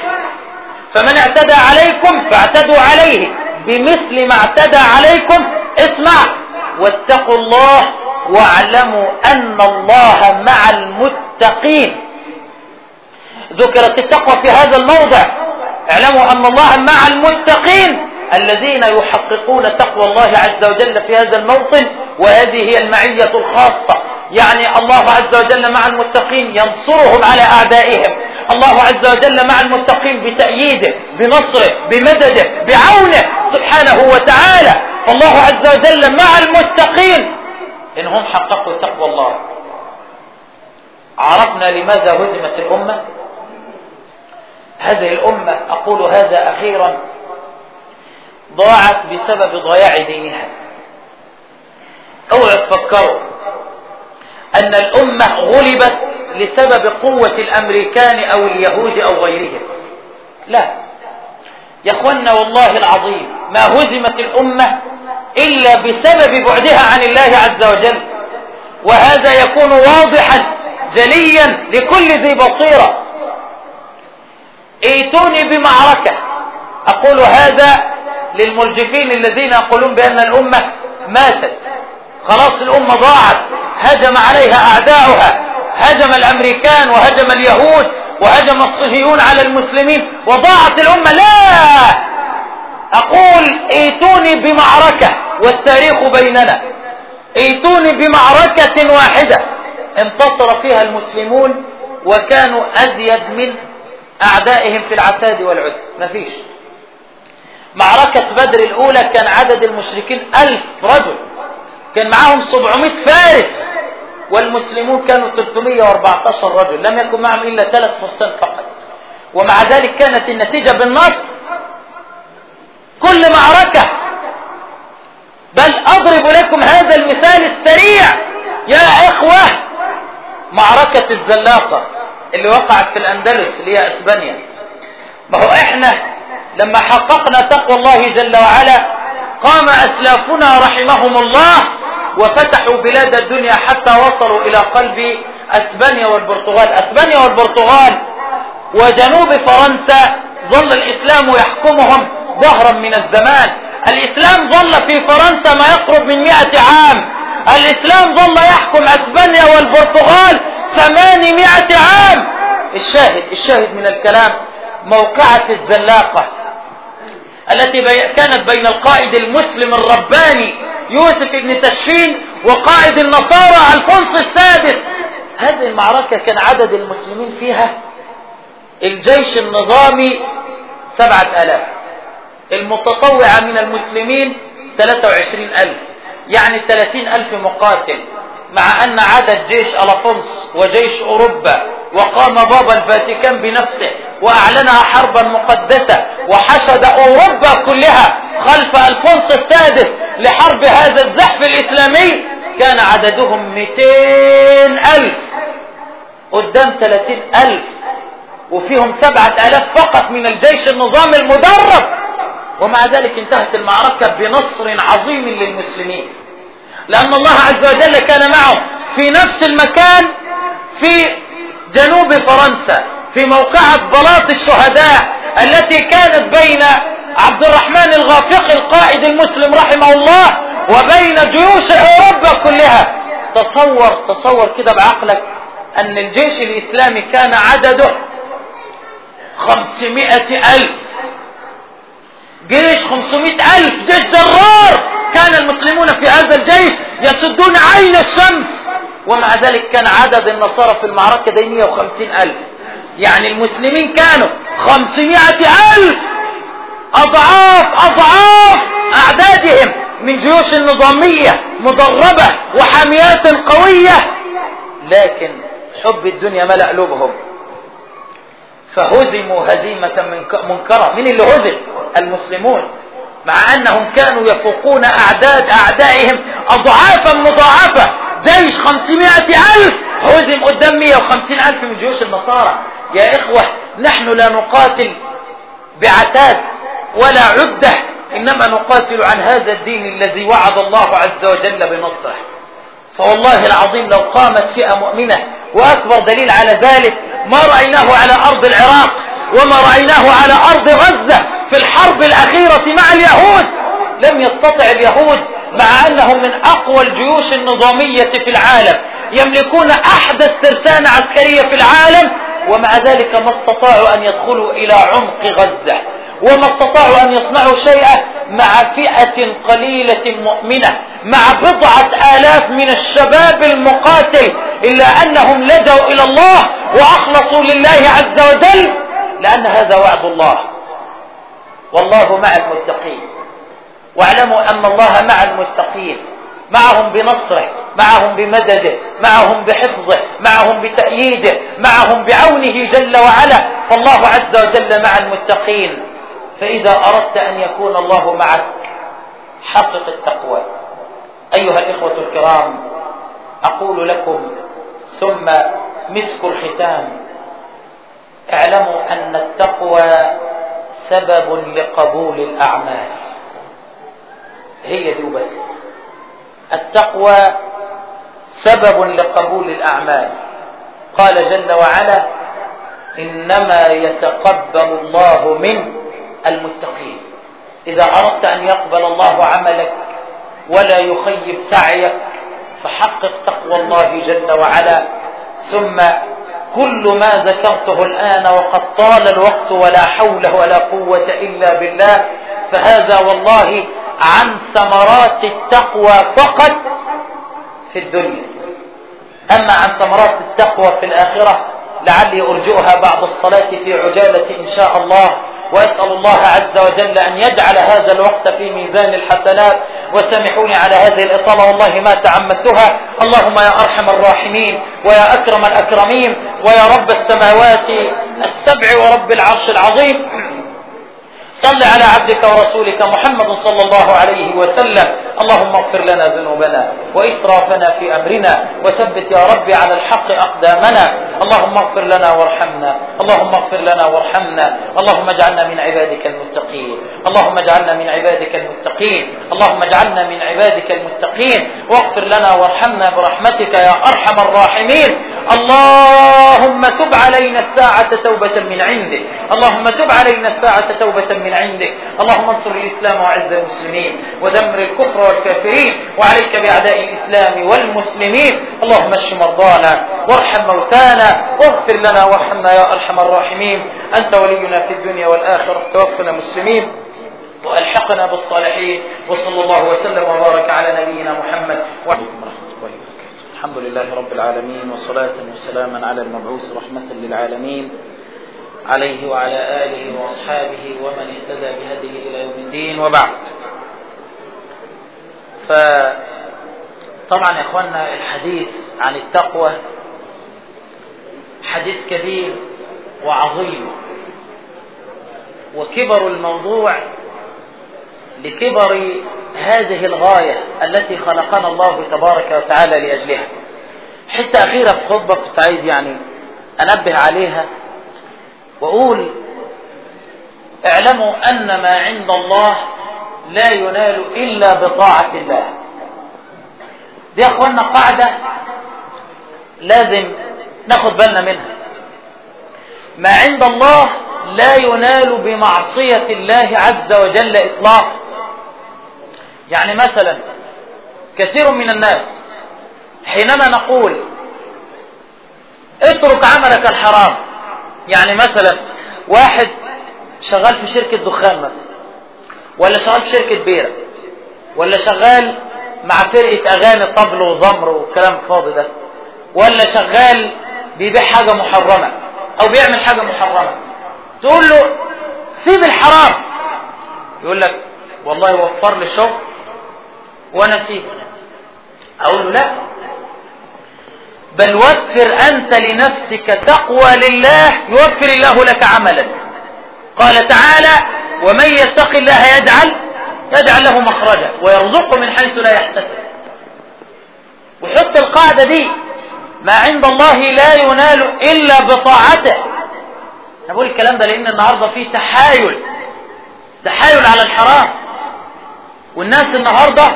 فمن اعتدى عليكم فاعتدوا عليه بمثل ما اعتدى عليكم اسمع واتقوا الله واعلموا أن الله مع المتقين. ذكرت التقوى في هذا الموضع. اعلموا أن الله مع المتقين الذين يحققون تقوى الله عز وجل في هذا الموطن وهذه هي المعية الخاصة. يعني الله عز وجل مع المتقين ينصرهم على أعدائهم. الله عز وجل مع المتقين بتأييده بنصره بمدده بعونه سبحانه وتعالى. فالله عز وجل مع المتقين. إنهم حققوا تقوى الله. عرفنا لماذا هزمت الأمة؟ هذه الأمة أقول هذا أخيرا ضاعت بسبب ضياع دينها. اوعوا تفكروا أن الأمة غلبت لسبب قوة الأمريكان أو اليهود أو غيرهم. لا. يا أخوانا والله العظيم ما هزمت الأمة إلا بسبب بعدها عن الله عز وجل. وهذا يكون واضحا جليا لكل ذي بصيرة. ائتوني بمعركة. أقول هذا للمرجفين الذين يقولون بأن الأمة ماتت. خلاص الأمة ضاعت. هجم عليها أعداؤها. هجم الأمريكان وهجم اليهود وهجم الصهيون على المسلمين وضاعت الأمة. لا! أقول ائتوني بمعركة والتاريخ بيننا. ائتوني بمعركة واحدة. انتصر فيها المسلمون وكانوا أزيد من أعدائهم في العتاد والعد. مفيش معركة بدر الأولى كان عدد المشركين ألف رجل. كان معاهم 700 فارس. والمسلمون كانوا 314 رجل. لم يكن معهم إلا ثلاث فرسان فقط. ومع ذلك كانت النتيجة بالنصر. كل معركة. بل أضرب لكم هذا المثال السريع. يا إخوة. معركة الزلاقة. اللي وقعت في الأندلس اللي هي أسبانيا. ما هو إحنا لما حققنا تقوى الله جل وعلا قام أسلافنا رحمهم الله وفتحوا بلاد الدنيا حتى وصلوا إلى قلب أسبانيا والبرتغال. أسبانيا والبرتغال وجنوب فرنسا ظل الإسلام يحكمهم ظهرا من الزمان. الإسلام ظل في فرنسا ما يقرب من مئة عام. الإسلام ظل يحكم أسبانيا والبرتغال ثمانمائة عام. الشاهد الشاهد من الكلام موقعة الزلاقة التي كانت بين القائد المسلم الرباني يوسف بن تشفين وقائد النصارى ألفونس السادس. هذه المعركة كان عدد المسلمين فيها الجيش النظامي سبعة ألاف. المتطوعة من المسلمين ثلاثة وعشرين ألف يعني ثلاثين ألف مقاتل. مع أن عدد جيش ألافونس وجيش أوروبا وقام بابا الفاتيكان بنفسه وأعلنها حربا مقدسة وحشد أوروبا كلها خلف ألفونس السادس لحرب هذا الزحف الإسلامي كان عددهم 200 ألف. قدام 30 ألف. وفيهم سبعة ألاف فقط من الجيش النظامي المدرب. ومع ذلك انتهت المعركة بنصر عظيم للمسلمين. لأن الله عز وجل كان معهم في نفس المكان في جنوب فرنسا في موقعة بلاط الشهداء التي كانت بين عبد الرحمن الغافقي القائد المسلم رحمه الله وبين جيوش أوروبا كلها. تصور تصور كده بعقلك أن الجيش الإسلامي كان عدده خمسمائة ألف. جيش خمسمائة ألف جيش جرار. كان المسلمون في هذا الجيش يسدون عين الشمس. ومع ذلك كان عدد النصارى في المعركة دي 150 ألف. يعني المسلمين كانوا 500 ألف أضعاف أضعاف أعدادهم من جيوش نظامية مدربة وحاميات قوية. لكن حب الدنيا ملأ قلوبهم. فهزموا هزيمة منكرة. من اللي هزم؟ المسلمون. مع أنهم كانوا يفوقون أعداد أعدائهم أضعافا مضاعفة. جيش خمسمائة ألف. هزم قدام مئة وخمسين ألف من جيوش النصارى. يا إخوة نحن لا نقاتل بعتاد ولا عدة إنما نقاتل عن هذا الدين الذي وعد الله عز وجل بنصره. فوالله العظيم لو قامت فئة مؤمنة وأكبر دليل على ذلك ما رأيناه على أرض العراق. وما رأيناه على أرض غزة في الحرب الأخيرة مع اليهود. لم يستطع اليهود مع أنهم من أقوى الجيوش النظامية في العالم. يملكون أحدث ترسانة عسكرية في العالم ومع ذلك ما استطاعوا أن يدخلوا إلى عمق غزة. وما استطاعوا أن يصنعوا شيئا مع فئة قليلة مؤمنة مع بضعة آلاف من الشباب المقاتل إلا أنهم لجوا إلى الله وأخلصوا لله عز وجل. لأن هذا وعد الله. والله مع المتقين. واعلموا أن الله مع المتقين. معهم بنصره معهم بمدده معهم بحفظه معهم بتأييده معهم بعونه جل وعلا. فالله عز وجل مع المتقين. فإذا أردت أن يكون الله معك حقق التقوى. أيها الإخوة الكرام أقول لكم ثم مسك الختام. اعلموا أن التقوى سبب لقبول الأعمال. هي دي بس. التقوى سبب لقبول الأعمال. قال جل وعلا إنما يتقبل الله من المتقين. إذا أردت أن يقبل الله عملك ولا يخيب سعيك فحقق تقوى الله جل وعلا. ثم كل ما ذكرته الآن وقد طال الوقت ولا حول ولا قوة إلا بالله فهذا والله عن ثمرات التقوى فقط في الدنيا. أما عن ثمرات التقوى في الآخرة لعلي أرجئها بعد الصلاة في عجالة إن شاء الله. وأسأل الله عز وجل أن يجعل هذا الوقت في ميزان الحسنات. وسامحوني على هذه الإطالة والله ما تعمدتها. اللهم يا أرحم الراحمين ويا أكرم الأكرمين ويا رب السماوات السبع ورب العرش العظيم. صل على عبدك ورسولك محمد صلى الله عليه وسلم. اللهم اغفر لنا ذنوبنا وإسرافنا في أمرنا وثبت يا رب على الحق أقدامنا. اللهم اغفر لنا وارحمنا. اللهم اغفر لنا وارحمنا. اللهم اجعلنا من عبادك المتقين. اللهم اجعلنا من عبادك المتقين. اللهم اجعلنا من عبادك المتقين. واغفر لنا وارحمنا برحمتك يا أرحم الراحمين. اللهم تب علينا الساعة توبة من عندك. اللهم تب علينا الساعة توبة من عندك. اللهم انصر الإسلام وعز المسلمين ودمر الكفر والكافرين وعليك بأعداء الإسلام والمسلمين. اللهم اشف مرضانا وارحم موتانا واغفر لنا وارحمنا يا أرحم الراحمين. أنت ولينا في الدنيا والآخرة توفنا مسلمين. وألحقنا بالصالحين. وصلى الله وسلم وبارك على نبينا محمد. وعليكم ورحمة الله وبركاته. الحمد لله رب العالمين وصلاة وسلاما على المبعوث رحمة للعالمين. عليه وعلى آله وأصحابه ومن اهتدى بهديه إلى يوم الدين وبعد. فطبعا يا إخواننا الحديث عن التقوى حديث كبير وعظيم. وكبر الموضوع لكبر هذه الغاية التي خلقنا الله تبارك وتعالى لأجلها. حتى أخيرة في خطبة كنت عايز يعني أنبه عليها وأقول اعلموا أن ما عند الله لا ينال إلا بطاعة الله. دي يا أخوانا قاعدة لازم ناخد بالنا منها. ما عند الله لا ينال بمعصية الله عز وجل إطلاقا. يعني مثلا كثير من الناس حينما نقول اترك عملك الحرام يعني مثلا واحد شغال في شركة دخان مثلا ولا شغال في شركة بيرة ولا شغال مع فرقة أغاني طبل وزمر والكلام الفاضي ده ولا شغال بيبيع حاجة محرمة أو بيعمل حاجة محرمة تقول له سيب الحرام. يقول لك والله وفر لي الشغل وأنا سيبه أقول له لا. بل وفر أنت لنفسك تقوى لله يوفر الله لك عملا. قال تعالى ومن يتق الله يجعل يجعل له مخرجا ويرزقه من حيث لا يحتسب. وحط القاعدة دي ما عند الله لا ينال إلا بطاعته. أنا بقول الكلام ده لأن النهاردة فيه تحايل. تحايل على الحرام. والناس النهاردة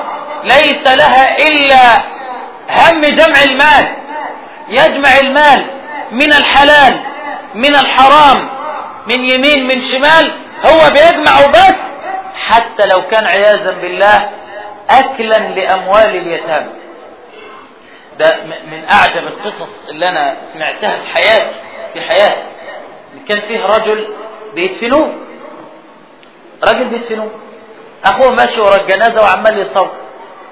ليس لها إلا هم جمع المال. يجمع المال من الحلال من الحرام من يمين من شمال هو بيجمع بس حتى لو كان عياذا بالله أكلا لأموال اليتامى. ده من أعجب القصص اللي أنا سمعتها في حياتي في حياتي. كان فيه رجل بيدفنوه. راجل بيدفنوه. أخوه ماشي ورا الجنازة وعمال يصوت.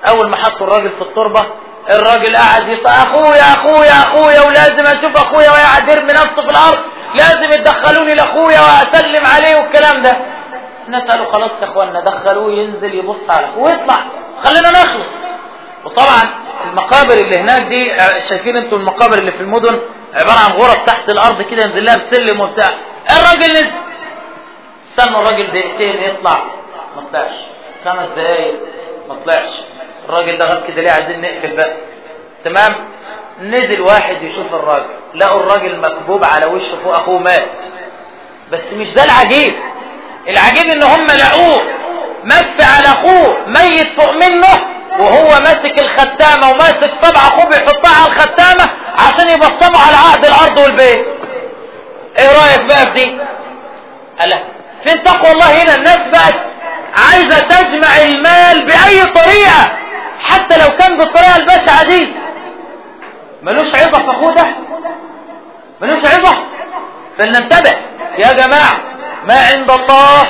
أول ما حطوا الراجل في التربة الراجل قاعد يصوت أخويا أخويا أخويا ولازم أشوف أخويا وقاعد يرمي نفسه في الأرض. لازم يدخلوني لأخويا وأسلم عليه والكلام ده. قالوا خلاص يا اخوانا دخلوه ينزل يبص على أخوه ويطلع. خلينا نخلص. وطبعا المقابر اللي هناك دي شايفين أنتوا المقابر اللي في المدن؟ عبارة عن غرف تحت الأرض كده ينزل لها بسلم وبتاع. الراجل نزل. استنوا الراجل دقيقتين يطلع. ما طلعش. خمس دقايق. ما طلعش. الراجل ده غاب كده ليه عايزين نقفل بقى. تمام؟ نزل واحد يشوف الراجل. لقوا الراجل مكبوب على وشه فوق أخوه مات. بس مش ده العجيب. العجيب إن هم لقوه. مكفي على أخوه. ميت فوق منه. وهو ماسك الختامة وماسك طبع أخوه بيحطها على الختامة عشان يبصموا على عقد الأرض والبيت. إيه رأيك بقى في دي؟ الا فين تقوى الله هنا الناس بقت عايزة تجمع المال بأي طريقة. حتى لو كان بالطريقة البشعة دي. ملوش عظة في اخوه ده ملوش عظة؟ فلننتبه يا جماعة ما عند الله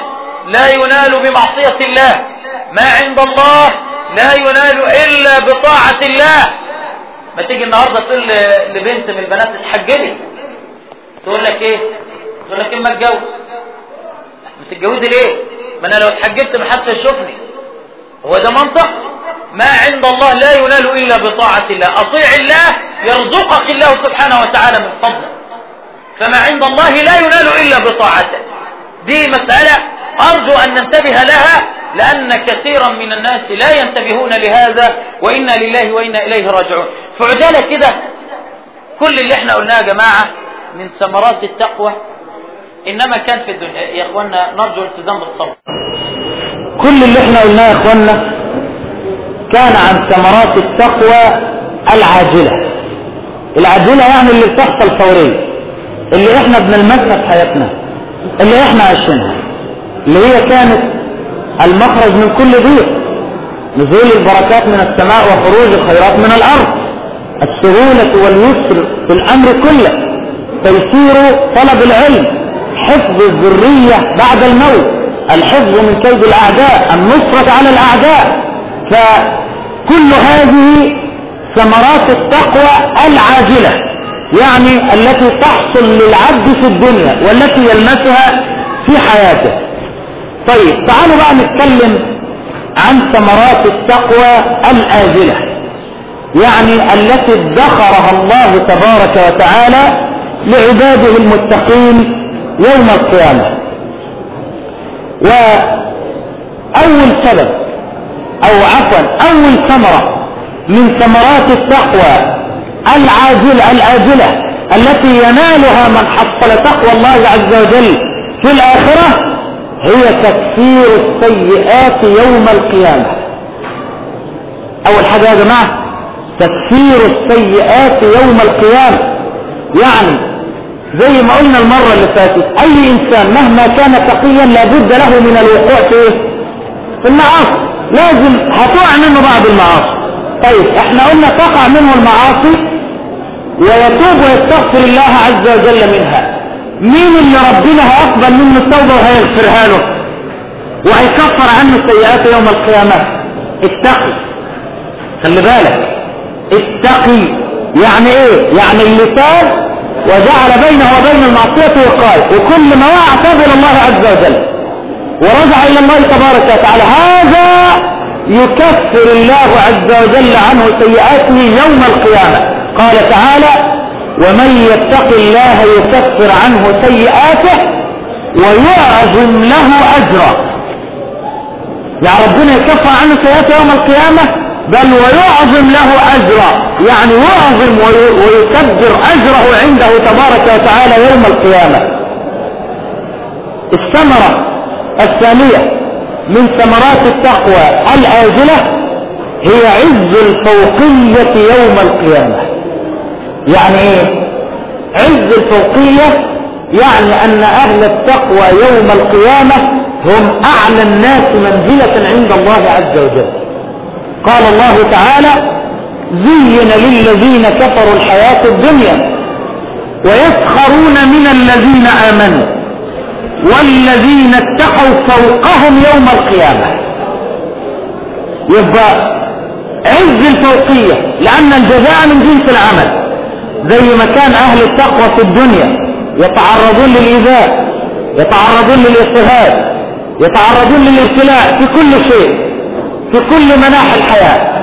لا ينال بمعصية الله. ما عند الله لا ينال إلا بطاعة الله. ما تيجي النهاردة تقول لبنت من البنات اتحجلي تقول لك إيه؟ تقول لك إما اتجوز. بتتجوزي ليه؟ ما أنا لو اتحجبت ما حدش يشوفني هو ده منطق؟ ما عند الله لا ينال إلا بطاعة الله. أطيع الله يرزقك الله سبحانه وتعالى من فضله. فما عند الله لا ينال إلا بطاعته. دي مسألة أرجو أن ننتبه لها لأن كثيرا من الناس لا ينتبهون لهذا وإنا لله وإنا إليه راجعون. فعجالة كده. كل اللي إحنا قلناه يا جماعة من ثمرات التقوى إنما كان في الدنيا. يا إخوانا نرجو الالتزام بالصبر. كل اللي إحنا قلناه يا إخوانا كان عن ثمرات التقوى العاجلة. العاجلة يعني اللي بتحصل فوريا. اللي إحنا بنلمسها في حياتنا. اللي إحنا عايشينها. اللي هي كانت المخرج من كل ضيق. نزول البركات من السماء وخروج الخيرات من الأرض. السهولة واليسر في الأمر كله. تيسير طلب العلم. حفظ الذرية بعد الموت. الحفظ من كيد الأعداء. النصرة على الأعداء. فكل هذه ثمرات التقوى العاجلة يعني التي تحصل للعبد في الدنيا والتي يلمسها في حياته. طيب تعالوا بقى نتكلم عن ثمرات التقوى الآجلة يعني التي ادخرها الله تبارك وتعالى لعباده المتقين يوم القيامة. وأول سبب أو عفوا أول ثمرة من ثمرات التقوى العاجلة الآجلة التي ينالها من حصل تقوى الله عز وجل في الآخرة هي تكفير السيئات يوم القيامة. أول حاجة يا جماعة تكفير السيئات يوم القيامة. يعني زي ما قلنا المرة اللي فاتت أي إنسان مهما كان تقيا لابد له من الوقوع في في المعاصي. لازم هتقع منه بعض المعاصي. طيب إحنا قلنا تقع منه المعاصي ويتوب ويستغفر الله عز وجل منها. مين اللي ربنا هيقبل منه التوبة وهيغفرها له؟ وهيكفر عنه سيئاته يوم القيامة؟ اتقي. خلي بالك. اتقي. يعني إيه؟ يعني اللي تاب وجعل بينه وبين المعصية وقال. وكل ما إلى الله عز وجل. ورجع إلى الله تبارك وتعالى. هذا يكفر الله عز وجل عنه سيئاته يوم القيامة. قال تعالى ومن يتق الله يكفر عنه سيئاته ويعظم له أجرا يعني ربنا يكفر عنه سيئاته يوم القيامة؟ بل ويعظم له أجرا يعني يعظم ويكبر أجره عنده تبارك وتعالى يوم القيامة. الثمرة الثانية من ثمرات التقوى الآجلة هي عز الفوقية يوم القيامة. يعني إيه؟ عز الفوقية يعني أن أهل التقوى يوم القيامة هم أعلى الناس منزلة عند الله عز وجل. قال الله تعالى زين للذين كفروا الحياة الدنيا ويسخرون من الذين آمنوا. والذين اتقوا فوقهم يوم القيامة. يبقى عز الفوقية لأن الجزاء من جنس العمل. زي ما كان أهل التقوى في الدنيا يتعرضون للإيذاء يتعرضون للاضطهاد يتعرضون للابتلاء في كل شيء في كل مناحي الحياة.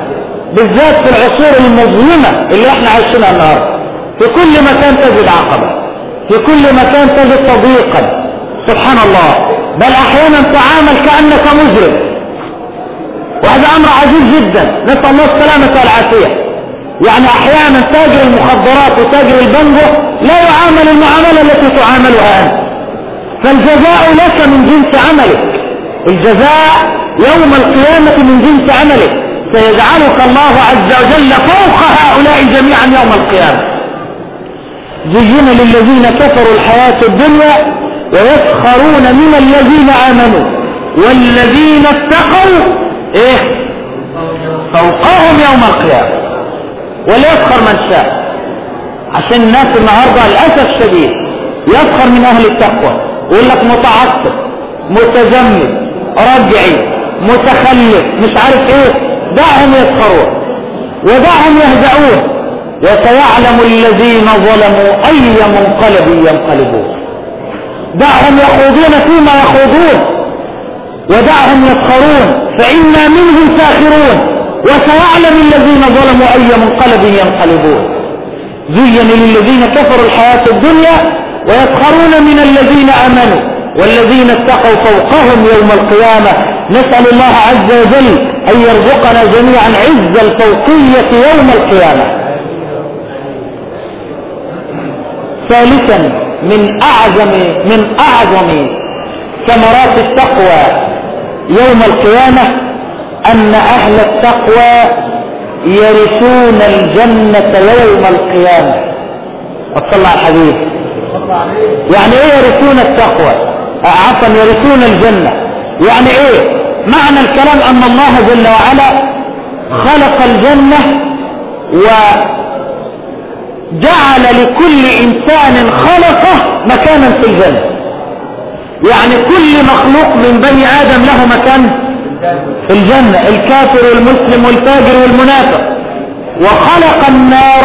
بالذات في العصور المظلمة اللي إحنا عايشينها النهاردة. في كل مكان تجد عقبة في كل مكان تجد تضييقا. سبحان الله. بل أحيانا تعامل كأنك مجرم. وهذا أمر عزيز جدا. نسأل الله السلامة والعافية. يعني أحيانا تاجر المخدرات وتاجر البنجو لا يعامل المعاملة التي تعاملها أنت. فالجزاء لك من جنس عملك. الجزاء يوم القيامة من جنس عملك. سيجعلك الله عز وجل فوق هؤلاء جميعا يوم القيامة. زين للذين كفروا الحياة الدنيا ويسخرون من الذين آمنوا والذين اتقوا إيه؟ فوقهم يوم القيامة. وليسخر من شاء. عشان الناس النهاردة للأسف شديد يسخر من أهل التقوى. يقول لك متعصب متزمت رجعي متخلف مش عارف إيه. دعهم يسخرون ودعهم يهزعون وسيعلم الذين ظلموا أي منقلب ينقلبون. دعهم يخوضون فيما يخوضون ودعهم يسخرون فإنا منهم ساخرون وسيعلم الذين ظلموا أي منقلب ينقلبون. زين للذين كفروا الحياة الدنيا ويسخرون من الذين آمنوا والذين اتقوا فوقهم يوم القيامة. نسأل الله عز وجل أن يرزقنا جميعا عز الفوقية يوم القيامة. ثالثا من أعظم من أعظم ثمرات التقوى يوم القيامة أن أهل التقوى يرثون الجنة يوم القيامة. على الحديث يعني إيه يرثون التقوى؟ عفوا يرثون الجنة. يعني إيه؟ معنى الكلام أن الله جل وعلا خلق الجنة وجعل لكل إنسان خلقه مكانا في الجنة. يعني كل مخلوق من بني آدم له مكان في الجنة الكافر والمسلم والفاجر والمنافق. وخلق النار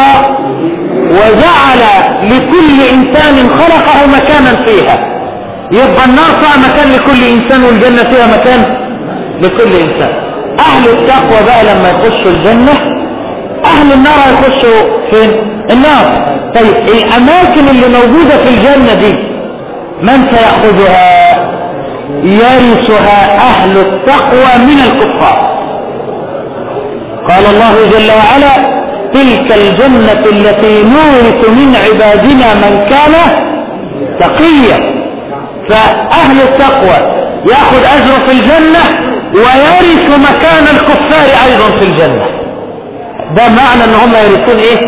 وجعل لكل إنسان خلقه مكانا فيها. يبقى النار فيها مكان لكل إنسان والجنة فيها مكان لكل إنسان. أهل التقوى بقى لما يخشوا الجنة أهل النار يخشوا فين؟ النار. طيب الأماكن اللي موجودة في الجنة دي من سيأخذها؟ يرثها أهل التقوى من الكفار. قال الله جل وعلا تلك الجنة التي نورث من عبادنا من كان تقيا. فأهل التقوى يأخذ أجر في الجنة ويرث مكان الكفار أيضا في الجنة. ده معنى ان هم يرثون إيه؟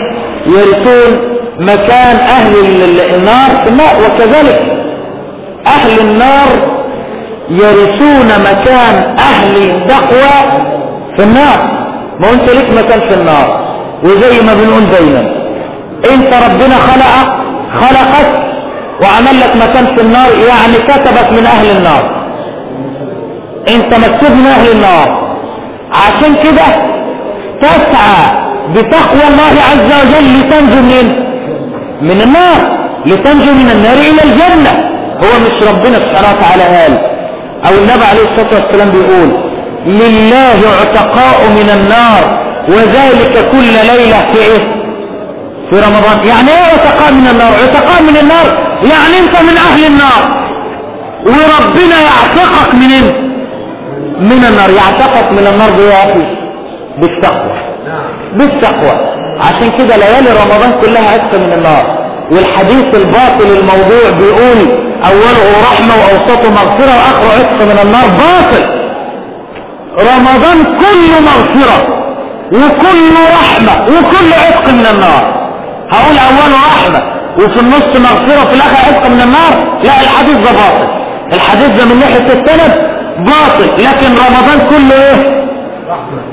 يرثون مكان أهل النار في النار. وكذلك أهل النار يرثون مكان أهل التقوى في النار. ما انت ليك مكان في النار وزي ما بنقول دايما. انت ربنا خلقك خلقك وعمل لك مكان في النار يعني كتبك من أهل النار. انت مكتوب من أهل النار. عشان كده تسعى بتقوى الله عز وجل لتنجو من من النار لتنجو من النار إلى الجنة. هو مش ربنا سبحانه وتعالى قال أو النبي عليه الصلاة والسلام بيقول لله عتقاء من النار وذلك كل ليلة في إيه؟ في رمضان. يعني إيه عتقاء من النار؟ عتقاء من النار يعني أنت من أهل النار. وربنا يعتقك من إيه؟ من النار. يعتقك من النار دي يا أخي. بالتقوى. بالتقوى. عشان كده ليالي رمضان كلها عتق من النار. والحديث الباطل الموضوع بيقول أوله رحمة وأوسطه مغفرة وآخره عتق من النار. باطل. رمضان كله مغفرة وكل رحمة وكل عتق من النار. هقول أوله رحمة وفي النص مغفرة في الآخر عتق من النار. لا الحديث ده باطل. الحديث ده من ناحية السند باطل. لكن رمضان كله إيه؟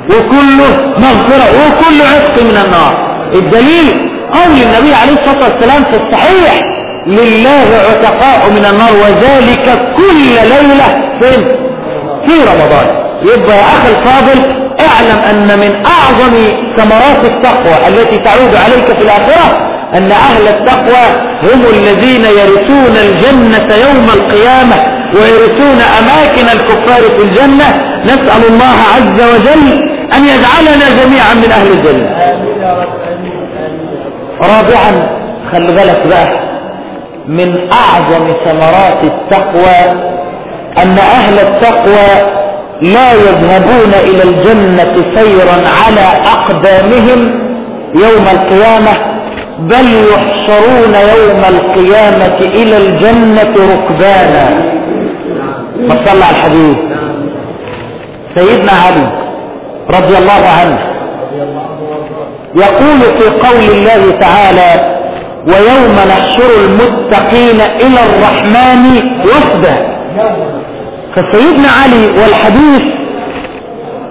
وكله مغفرة وكله عتق من النار. الدليل قول النبي عليه الصلاة والسلام في الصحيح لله عتقاء من النار وذلك كل ليلة فين؟ في رمضان. يبقى يا أخي الفاضل اعلم أن من أعظم ثمرات التقوى التي تعود عليك في الآخرة أن أهل التقوى هم الذين يرثون الجنة يوم القيامة. ويرثون أماكن الكفار في الجنة نسأل الله عز وجل أن يجعلنا جميعا من أهل الجنة. رابعا خلي بالك بقى من أعظم ثمرات التقوى أن أهل التقوى لا يذهبون إلى الجنة سيرا على أقدامهم يوم القيامة بل يحشرون يوم القيامة إلى الجنة ركبانا. ما صلى على الحديث. سيدنا علي رضي الله عنه يقول في قول الله تعالى ويوم نحشر المتقين إلى الرحمن وفدا. فسيدنا علي والحديث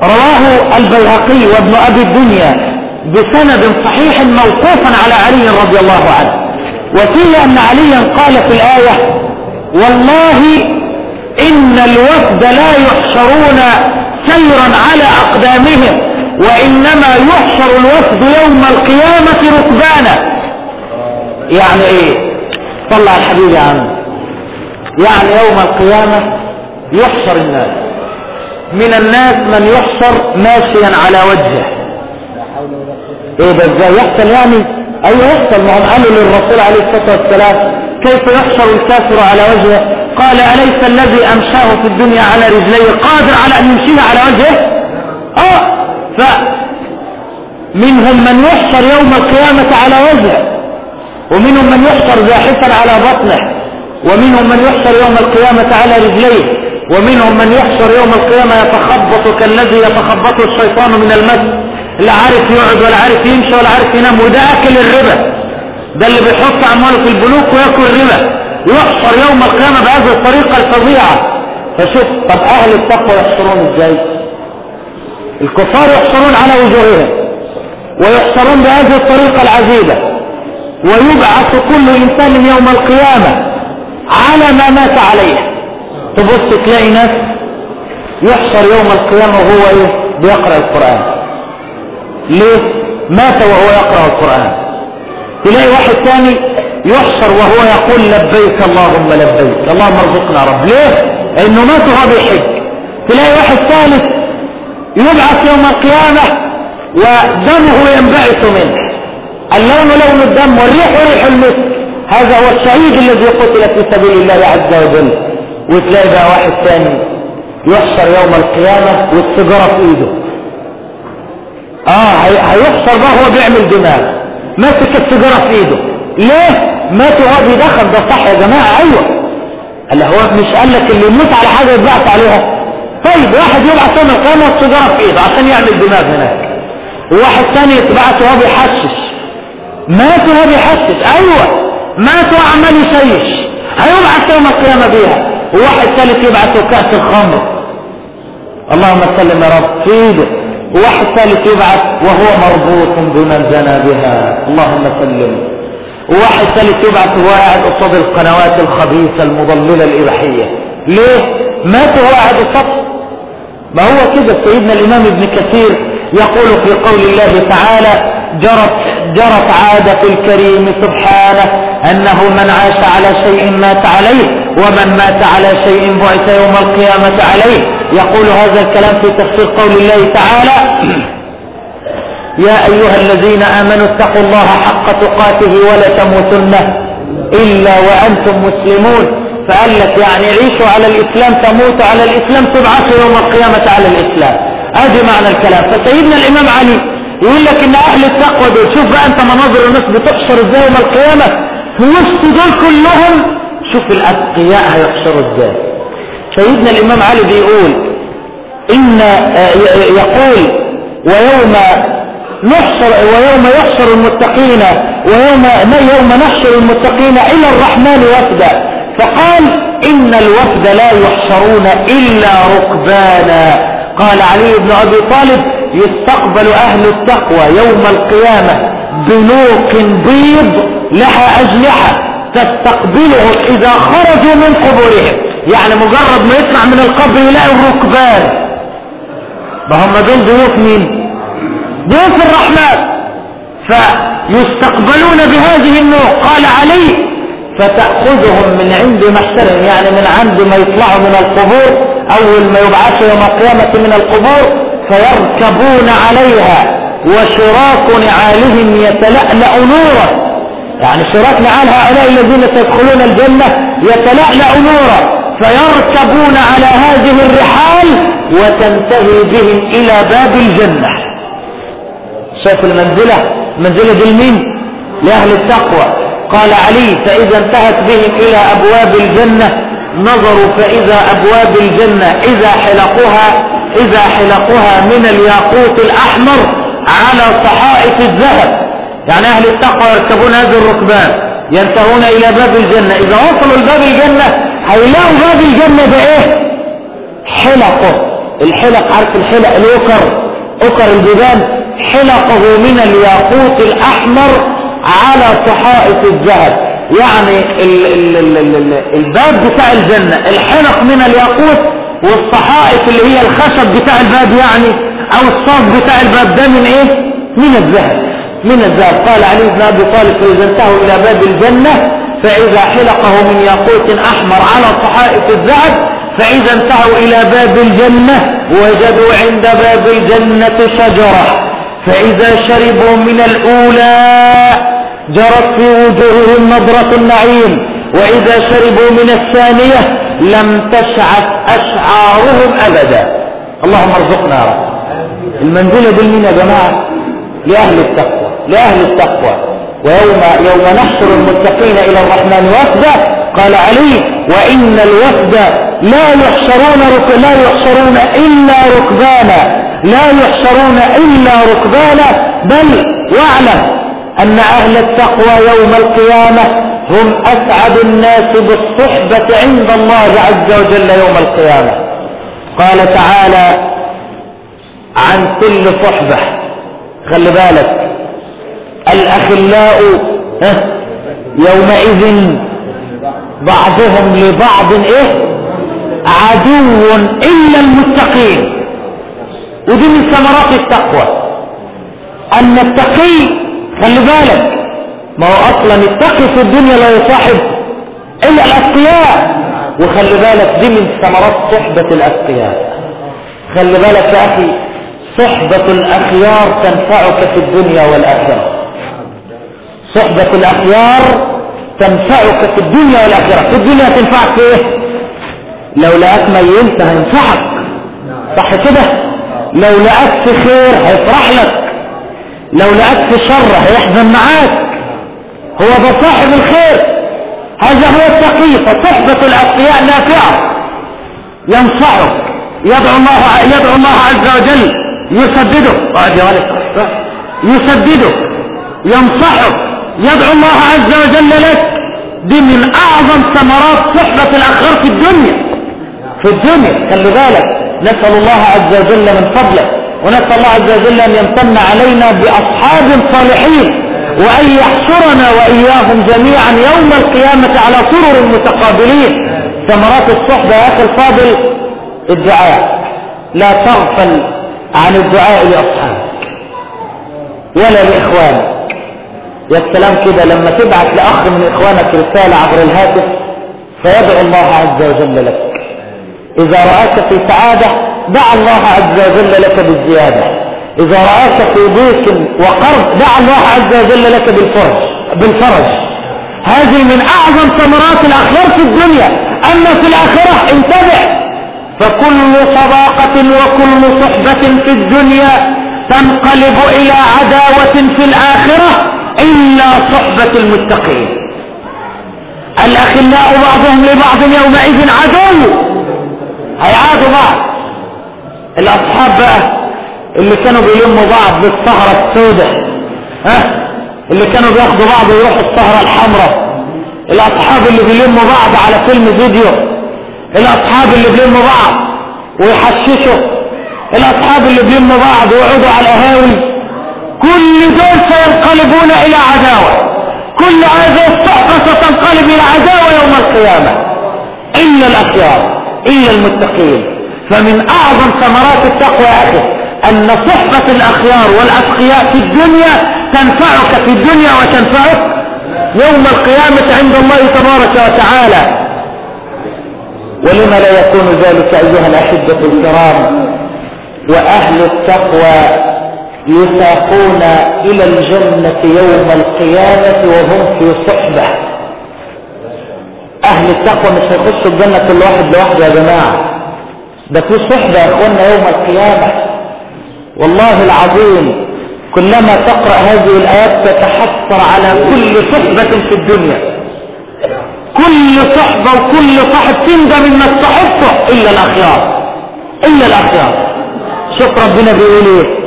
رواه البيهقي وابن أبي الدنيا بسند صحيح موقوفا على علي رضي الله عنه. وفيه أن عليا قال في الآية والله إن الوفد لا يحشرون سيرا على أقدامهم وإنما يحشر الوفد يوم القيامة ركبانا. يعني إيه؟ طلع الحبيب يا عم. يعني يوم القيامة يحشر الناس. من الناس من يحشر ماشيا على وجهه. إيه ده؟ إزاي يحصل يعني؟ أيوه يحصل. ما هم قالوا للرسول عليه الصلاة والسلام كيف يحشر الكافر على وجهه؟ قال أليس الذي أمشاه في الدنيا على رجليه قادر على أن يمشيها على وجهه؟ آه فمنهم من يحشر يوم القيامة على وجهه ومنهم من يحشر زاحفا على بطنه ومنهم من يحشر يوم القيامة على رجليه ومنهم من يحشر يوم القيامة يتخبط كالذي يتخبطه الشيطان من المس لا عارف يقعد ولا عارف يمشي ولا عارف ينام وده أكل الربا. ده اللي بيحط امواله في البنوك وياكل ربا. يحشر يوم القيامة بهذه الطريقة الفظيعة. فشوف طب أهل التقوى يحشرون إزاي؟ الكفار يحشرون على وجوههم ويحشرون بهذه الطريقة العزيزه ويبعث كل إنسان يوم القيامة على ما مات عليه. تبص تلاقي ناس يحشر يوم القيامة وهو إيه؟ بيقرأ القرآن. ليه؟ مات وهو يقرأ القرآن. تلاقي واحد ثاني يحشر وهو يقول لبيك اللهم لبيك اللهم ارزقنا رب. ليه؟ انه مات وهو بيحج تلاقي واحد ثالث يبعث يوم القيامة ودمه ينبعث منه. اللون لون الدم والريح ريح المسك. هذا هو الشهيد الذي قتل في سبيل الله عز وجل. وتلاقي بقى واحد ثاني يحشر يوم القيامة والسجارة في إيده. آه هيحصر بقى هو بيعمل دماغ ماسك السيجاره في إيده. ليه؟ مات وهو بيدخن ده صح يا جماعة. أيوه. قال هو مش قال لك اللي يموت على حاجة يتبعت عليها؟ طيب واحد يبعث يوم القيامة السيجاره في إيده عشان يعمل دماغ هناك. وواحد ثاني يتبعت وهو بيحشش. مات وهو بيحشش. أيوه. مات وعمال يشيش. هيبعث يوم القيامة بيها. وواحد ثالث يبعث كأس الخمر. اللهم سلم يا رب. في إيده. وواحد ثالث يبعث وهو مربوط بمن زنى بها. اللهم سلم. وواحد ثالث يبعث وهو قاعد قصاد القنوات الخبيثة المضللة الإباحية ليه؟ مات وهو قاعد قصاد ما هو كده؟ سيدنا الإمام ابن كثير يقول في قول الله تعالى جرت جرت عادة الكريم سبحانه أنه من عاش على شيء مات عليه ومن مات على شيء بعث يوم القيامة عليه. يقول هذا الكلام في تفسير قول الله تعالى يا أيها الذين آمنوا اتقوا الله حق تقاته ولا تموتن إلا وأنتم مسلمون. فقال لك يعني عيشوا على الإسلام تموتوا على الإسلام تبعثوا يوم القيامة على الإسلام. ادي معنى الكلام. فسيدنا الإمام علي يقول لك إن أهل التقوى دول شوف بقى أنت مناظر الناس بتحشر إزاي يوم القيامة. في وسط دول كلهم شوف الأتقياء هيحشروا إزاي. سيدنا الإمام علي بيقول إن يقول ويوم نحشر ويوم يحشر المتقين ويوم يوم نحشر المتقين إلى الرحمن وفدا. فقال إن الوفد لا يحشرون إلا ركبانا. قال علي بن أبي طالب يستقبل أهل التقوى يوم القيامة بنوق بيض لها أجنحة تستقبلهم إذا خرجوا من قبورهم. يعني مجرد ما يطلع من القبر يلاقي الركبان. ما هم دول ضيوف مين؟ ضيوف الرحمن. فيستقبلون بهذه النوع قال علي فتأخذهم من عند محسنهم يعني من عند ما يطلعوا من القبور. أول ما يبعثوا يوم القيامة من القبور فيركبون عليها وشراك نعالهم يتلألأ نورا. يعني شراك نعال هؤلاء الذين سيدخلون الجنة يتلألأ نورا فيركبون على هذه الرحال وتنتهي بهم إلى باب الجنة. شاف المنزلة. منزلة دي لمين؟ لأهل التقوى. قال علي فإذا انتهت بهم إلى أبواب الجنة نظروا فإذا أبواب الجنة إذا حلقها إذا حلقها من الياقوت الأحمر على صحائف الذهب. يعني أهل التقوى يركبون هذه الركبان ينتهون إلى باب الجنة. إذا وصلوا لباب الجنة هيلاقوا باب الجنة ده إيه حلقه. الحلق عارف الحلق؟ الأكر أكر الجبال. حلقه من الياقوت الأحمر على صحائف الذهب. يعني ال ال ال ال ال الباب بتاع الجنة. الحلق من الياقوت والصحائف اللي هي الخشب بتاع الباب يعني أو الصاج بتاع الباب. ده من إيه؟ من الذهب. من الذهب. قال علي بن أبي طالب فإذا انتهوا إلى باب الجنة فإذا حلقه من ياقوت أحمر على صحائف الذهب فإذا انتهوا إلى باب الجنة وجدوا عند باب الجنة شجرة. فإذا شربوا من الأولى جرت في وجوههم نظرة النعيم. وإذا شربوا من الثانية لم تشعث أشعارهم أبدا. اللهم ارزقنا يا رب. المنزلة دي يا جماعة لأهل التقوى. لأهل التقوى. ويوم يوم نحشر المتقين إلى الرحمن وفدا قال علي وإن الوفد لا يحشرون. لا يحشرون إلا ركبانا. لا يحشرون إلا ركبانا. بل واعلم أن أهل التقوى يوم القيامة هم أسعد الناس بالصحبة عند الله عز وجل يوم القيامة. قال تعالى عن كل صحبة. خلي بالك. الأخلاء يومئذ بعضهم لبعض إيه؟ عدو إلا المتقين. ودي من ثمرات التقوى. أن التقي خلي بالك ما هو أصلا التقي في الدنيا لا يصاحب إلا الأتقياء. وخلي بالك دي من ثمرات صحبة الأتقياء. خلي بالك يا أخي صحبة الأخيار تنفعك في الدنيا والآخرة. صحبة الأخيار تنفعك في الدنيا والآخرة. في الدنيا تنفعك في إيه؟ لو لقاك ميت هينفعك صح كده؟ لو لقاك في خير هيفرح لك. لو لقاك في شر هيحزن معاك. هو ده صاحب الخير. هذا هو التقي. فصحبة الأتقياء نافعة. ينصحك يدعو الله يدعو الله عز وجل. يسدده يسدده ينصحك يدعو الله عز وجل لك دي من أعظم ثمرات صحبة الآخر في الدنيا. في الدنيا. خلي بالك. نسأل الله عز وجل من فضله. ونسأل الله عز وجل أن يمتن علينا بأصحاب صالحين. وأن يحشرنا وإياهم جميعا يوم القيامة على سرر متقابلين. ثمرات الصحبة يا أخي الفاضل الدعاء. لا تغفل عن الدعاء لأصحابك. ولا لإخوانك. يا السلام كده لما تبعت لأخ من إخوانك رسالة عبر الهاتف فيدعو الله عز وجل لك. إذا رآك في سعادة دع الله عز وجل لك بالزيادة. إذا رآك في ضيق وقرب دع الله عز وجل لك بالفرج بالفرج. هذه من أعظم ثمرات الأخيار في الدنيا. أما في الآخرة انتبه. فكل صداقة وكل صحبة في الدنيا تنقلب إلى عداوة في الآخرة إلا صحبة المتقين. الأخلاء بعضهم لبعض يومئذ عدو. هيعادوا بعض. الأصحاب بقى اللي كانوا بيلموا بعض بالسهرة السوداء ها؟ اللي كانوا بياخدوا بعض ويروحوا السهرة الحمراء. الأصحاب اللي بيلموا بعض على فيلم فيديو. الأصحاب اللي بيلموا بعض ويحششوا. الأصحاب اللي بيلموا بعض ويقعدوا على القهاوي. كل دول سينقلبون إلى عداوة. كل هذه الصحبة ستنقلب إلى عداوة يوم القيامة. إلا الأخيار إلا المتقين. فمن أعظم ثمرات التقوى يا أخي أن صحبة الأخيار والأتقياء في الدنيا تنفعك في الدنيا وتنفعك يوم القيامة عند الله تبارك وتعالى. ولما لا يكون ذلك أيها الأحبة الكرام وأهل التقوى يساقون إلى الجنة يوم القيامة وهم في صحبة. أهل التقوى مش هيخشوا الجنة كل واحد لوحده يا جماعة. ده في صحبة يا اخوانا يوم القيامة. والله العظيم كلما تقرأ هذه الآيات تتحسر على كل صحبة في الدنيا. كل صحبة وكل صاحب تندم انك صحبته إلا الأخيار. إلا الأخيار. شوف ربنا بيقول إيه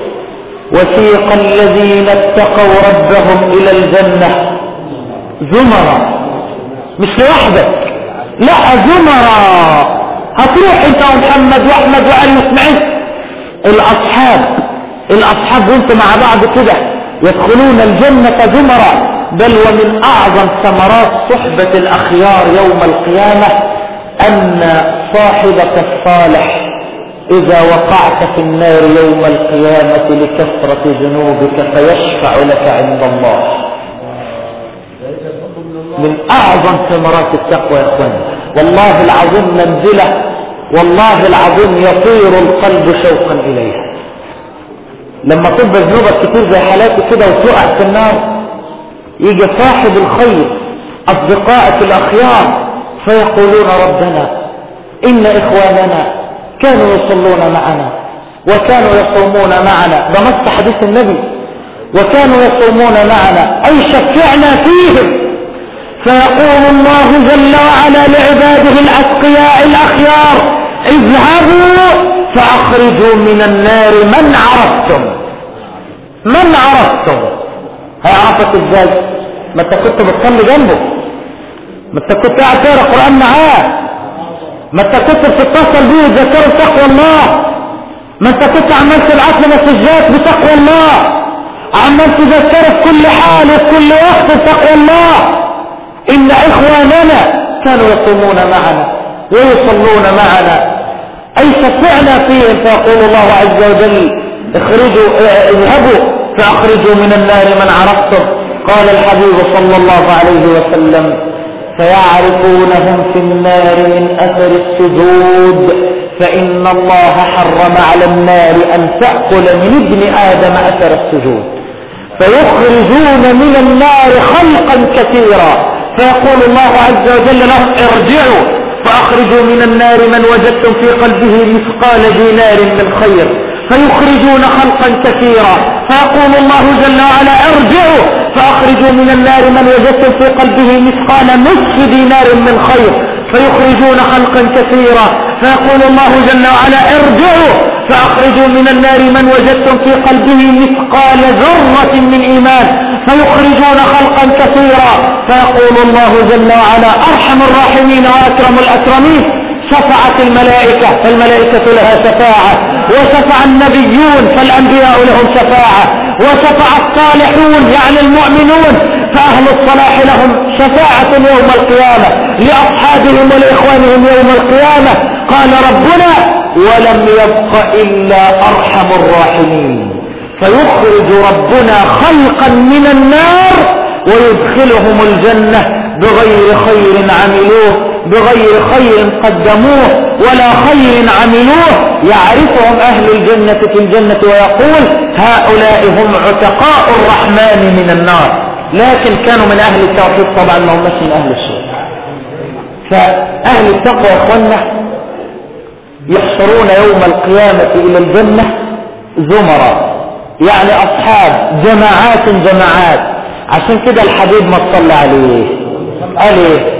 وسيق الذين اتقوا ربهم إلى الجنة. زمرا. مش لوحدك. لا زمرا. هتروح أنت ومحمد وأحمد وعلي واسماعيل الأصحاب. الأصحاب وأنتم مع بعض كده. يدخلون الجنة زمرا. بل ومن أعظم ثمرات صحبة الأخيار يوم القيامة أن صاحبك الصالح إذا وقعت في النار يوم القيامة لكثرة ذنوبك فيشفع لك عند الله. من أعظم ثمرات التقوى يا إخوان. والله العظيم منزلة. والله العظيم يطير القلب شوقا إليها. لما تبقى ذنوبك كتير زي حالاتي كده وتقع في النار يجي صاحب الخير أصدقائك الأخيار فيقولون ربنا إن إخواننا كانوا يصلون معنا وكانوا يصومون معنا. ده نص حديث النبي. وكانوا يصومون معنا. أي شفعنا فيهم. فيقول الله جل وعلا لعباده الأتقياء الأخيار اذهبوا فأخرجوا من النار. من عرفتم؟ من عرفتم؟ هيعرفك إزاي؟ ما أنت كنت بتصلي جنبه. ما أنت كنت قاعد تقرأ قران معاه. ما انت كنت بتتصل بيه وتذكره بتقوى الله. ما انت كنت عمال تبعت له مسجات بتقوى الله. عمال تذكره في كل حال وفي كل وقت بتقوى الله. إن إخواننا كانوا يصومون معنا ويصلون معنا. أي شفعنا فيهم فيقول الله عز وجل اخرجوا اذهبوا فأخرجوا من النار من عرفتم. قال الحبيب صلى الله عليه وسلم فيعرفونهم في النار من أثر السجود. فإن الله حرم على النار أن تأكل من ابن آدم أثر السجود. فيخرجون من النار خلقا كثيرا. فيقول الله عز وجل لهم ارجعوا. فأخرجوا من النار من وجدتم في قلبه مثقال دينار من خير. فيخرجون خلقا كثيرا. فيقول الله جل وعلا ارجعوا. فأخرجوا من النار من وجدتم في قلبه مثقال نصف دينار من خير فيخرجون خلقا كثيرا. فيقول الله جل وعلا ارجعوا. فأخرجوا من النار من وجدتم في قلبه مثقال ذرة من إيمان فيخرجون خلقا كثيرا. فيقول الله جل وعلا أرحم الراحمين وأكرم الأكرمين. شفعت الملائكة فالملائكة لها شفاعة. وشفع النبيون فالأنبياء لهم شفاعة. وشفع الصالحون يعني المؤمنون فأهل الصلاح لهم شفاعة يوم القيامة لأصحابهم ولإخوانهم يوم القيامة. قال ربنا ولم يبق إلا أرحم الراحمين فيخرج ربنا خلقا من النار ويدخلهم الجنة بغير خير عملوه. بغير خير قدموه ولا خير عملوه. يعرفهم أهل الجنة في الجنة ويقول هؤلاء هم عتقاء الرحمن من النار. لكن كانوا من أهل التوحيد طبعا ما همش من أهل الشرك. فأهل التقوى يا أخوانا يحشرون يوم القيامة إلى الجنة زمرا يعني أصحاب جماعات جماعات. عشان كده الحبيب ما صلى عليه. قال إيه؟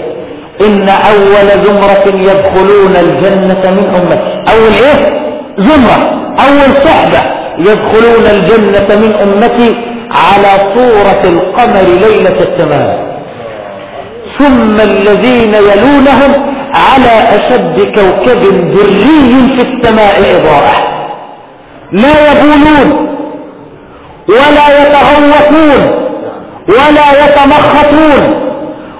إن أول زمرة يدخلون الجنة من أمتي. أول إيه؟ زمرة. أول صحبة يدخلون الجنة من أمتي على صورة القمر ليلة التمام ثم الذين يلونهم على أشد كوكب دري في السماء إضاءة لا يبولون ولا يتغوطون ولا يتمخطون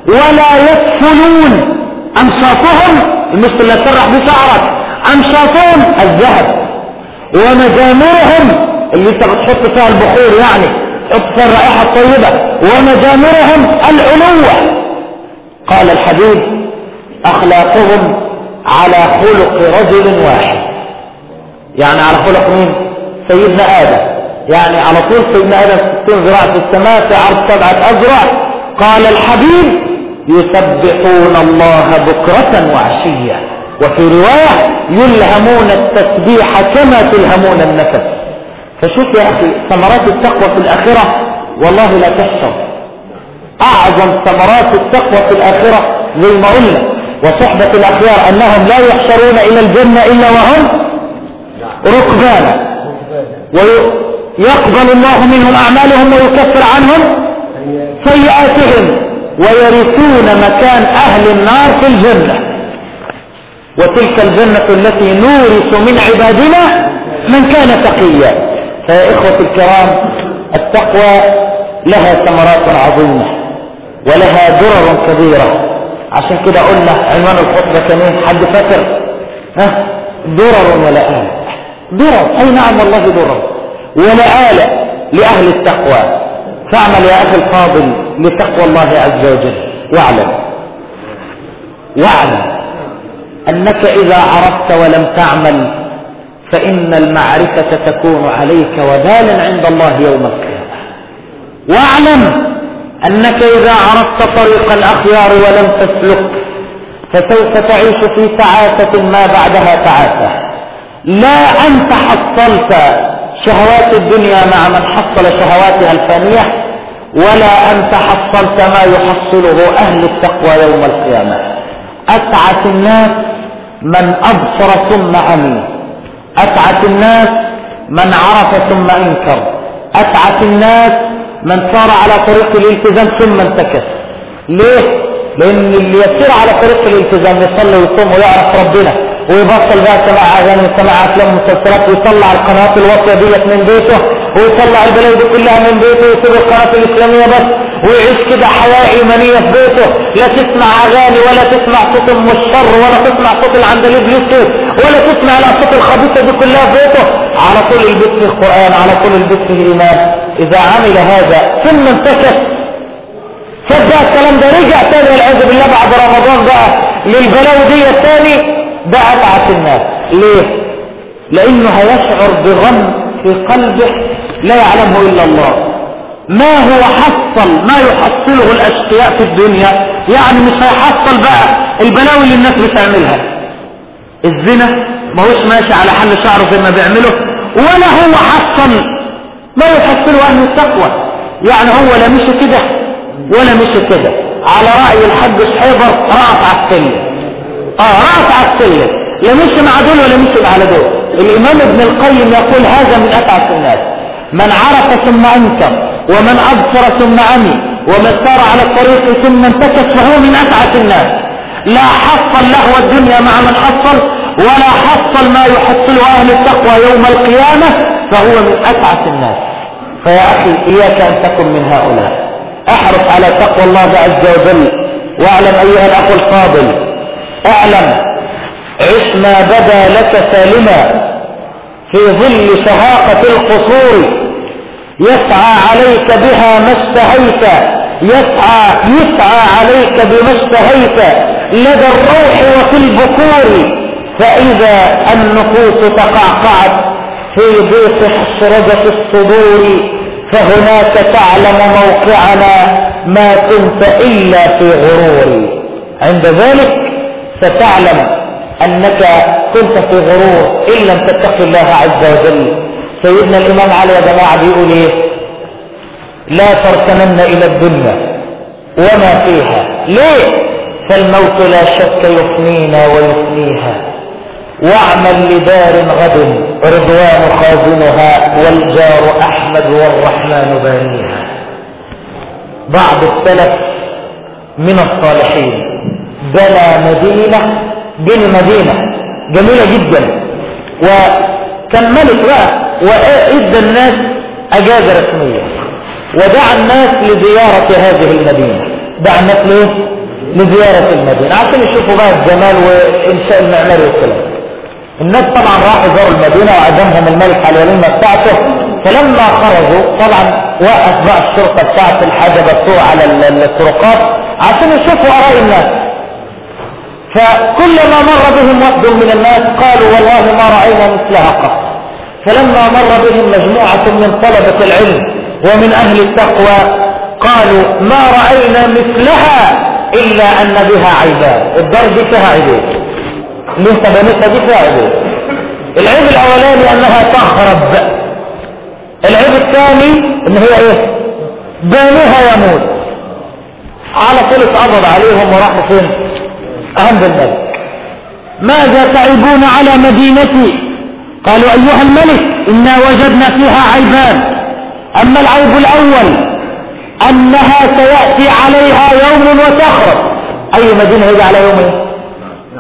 ولا يدفنون أمشاطهم المثل اللي تسرح بشعرك. أمشاطهم الذهب. ومجامرهم اللي انت بتحط فيها البخور يعني تحط فيها الرائحة الطيبة. ومجامرهم العلوة. قال الحبيب أخلاقهم على خلق رجل واحد. يعني على خلق مين؟ سيدنا آدم. يعني على طول سيدنا آدم ستون ذراع في السماء في عرض سبعة أذرع. قال الحبيب يسبحون الله بكرة وعشية. وفي رواية يلهمون التسبيح كما تلهمون النفس. فشوف يا أخي ثمرات التقوى في الآخرة. والله لا تحصر أعظم ثمرات التقوى في الآخرة زي وصحبة الأخيار أنهم لا يحشرون إلى الجنة إلا وهم ركبانا ويقبل الله منهم أعمالهم ويكفر عنهم سيئاتهم. ويرثون مكان أهل النار في الجنة. وتلك الجنة التي نورث من عبادنا من كان تقيا. فيا إخوة الكرام التقوى لها ثمرات عظيمة ولها درر كبيرة. عشان كده قلنا عنوان الخطبة كمان حد فاكر؟ ها؟ درر ولا آلة؟ درر. أي نعم والله درر. ولا آلة لأهل التقوى. فاعمل يا أخي الفاضل لتقوى الله عز وجل. واعلم. واعلم أنك إذا عرفت ولم تعمل فإن المعرفة تكون عليك وبالا عند الله يوم القيامة. واعلم أنك إذا عرفت طريق الأخيار ولم تسلك فسوف تعيش في تعاسة ما بعدها تعاسة. لا أنت حصلت شهوات الدنيا مع من حصل شهواتها الفانية ولا أنت حصلت ما يحصله أهل التقوى يوم القيامة. أسعت الناس من أبصر ثم عمي أسعت الناس من عرف ثم إنكر. أسعت الناس من سار على طريق الالتزام ثم انتكس. ليه؟ لأن اللي يسير على طريق الالتزام يصلي ويصوم ويعرف ربنا. ويبطل بقى سماع اغاني وسماع أفلام ومسلسلات ويطلع القنوات الواطيه ديت من بيته ويطلع البلاوي دي كلها من بيته ويسيب القناة الإسلامية بس ويعيش كده حياة إيمانية في بيته. لا تسمع أغاني ولا تسمع صوت ام الشر ولا تسمع صوت العندليب يوسف ولا تسمع الاصوات الخبيثة دي كلها في بيته. على طول البيت في القرآن على طول البيت في الإيمان. إذا عمل هذا ثم انتكس صدق الكلام ده رجع تاني والعياذ بالله بعد رمضان بقى للبلاوي دي الثاني. ده أتعس الناس ليه؟ لأنه هيشعر بغم في قلبه لا يعلمه إلا الله. ما هو حصل ما يحصله الأشقياء في الدنيا؟ يعني مش هيحصل بقى البلاوي اللي الناس بتعملها. الزنا ما هوش ماشي على حل شعره زي ما بيعمله ولا هو حصل. ما يحصله أهل التقوى. يعني هو لا مشي كده ولا مشي كده. على رأي الحج شحيبر رأس على السلم آه رأس على السلم لا مع دول ولا مشي مع دول. الإمام ابن القيم يقول هذا من أتعس الناس. من عرف ثم أنكر ومن أبصر ثم عمي ومن سار على الطريق ثم انتكس فهو من أتعس الناس. لا حصل لهو الدنيا مع من حصل ولا حصل ما يحصل أهل التقوى يوم القيامة فهو من أتعس الناس. فيا أخي إياك أن تكن من هؤلاء. أحرص على تقوى الله عز وجل. واعلم أيها الأخ الفاضل أعلم. عش ما بدا لك سالما في ظل شهاقة القصور. يسعى عليك بها ما اشتهيت يسعى يسعى عليك بما اشتهيت لدى الروح وفي البكور. فإذا النفوس تقعقعت في ضيق حشرجة الصدور فهناك تعلم موقعنا ما كنت إلا في غرور. عند ذلك ستعلم أنك كنت في غرور إن لم تتقي الله عز وجل. سيدنا الإمام علي يا جماعة بيقول إيه؟ لا تركنن إلى الدنيا وما فيها. ليه؟ فالموت لا شك يفنينا ويفنيها. واعمل لدار غد رضوان خازنها والجار أحمد والرحمن بانيها. بعض السلف من الصالحين بنى مدينة بني مدينة. جميلة جدا. وكان ملك بقى وادى الناس أجازة رسمية. ودعا الناس لزيارة هذه المدينة. دعا الناس ليه؟ لزيارة المدينة. عشان يشوفوا بقى الجمال وإنشاء المعماري والكلام. الناس طبعا راحوا زاروا المدينة وعدمهم الملك على الوليمة بتاعته. فلما خرجوا طبعا وقف بقى الشرطة بتاعت الحاجة بسوء على الطرقات عشان يشوفوا آراء الناس. فكلما مر بهم وفد من الناس قالوا والله ما رأينا مثلها قط. فلما مر بهم مجموعة من طلبة العلم ومن أهل التقوى قالوا ما رأينا مثلها إلا أن بها عيبان الدار دي فيها عيبين. اللي انت بنيتها دي فيها عيبين. العيب الأولاني أنها تخرب. العيب الثاني إن هي إيه؟ بانيها يموت. على طول اتقبض عليهم وراحوا فين؟ عند الملك ماذا تعيبون على مدينتي؟ قالوا أيها الملك إنا وجدنا فيها عيبان. أما العيب الأول أنها سيأتي عليها يوم وتخرب. أي مدينة هيجي على يوم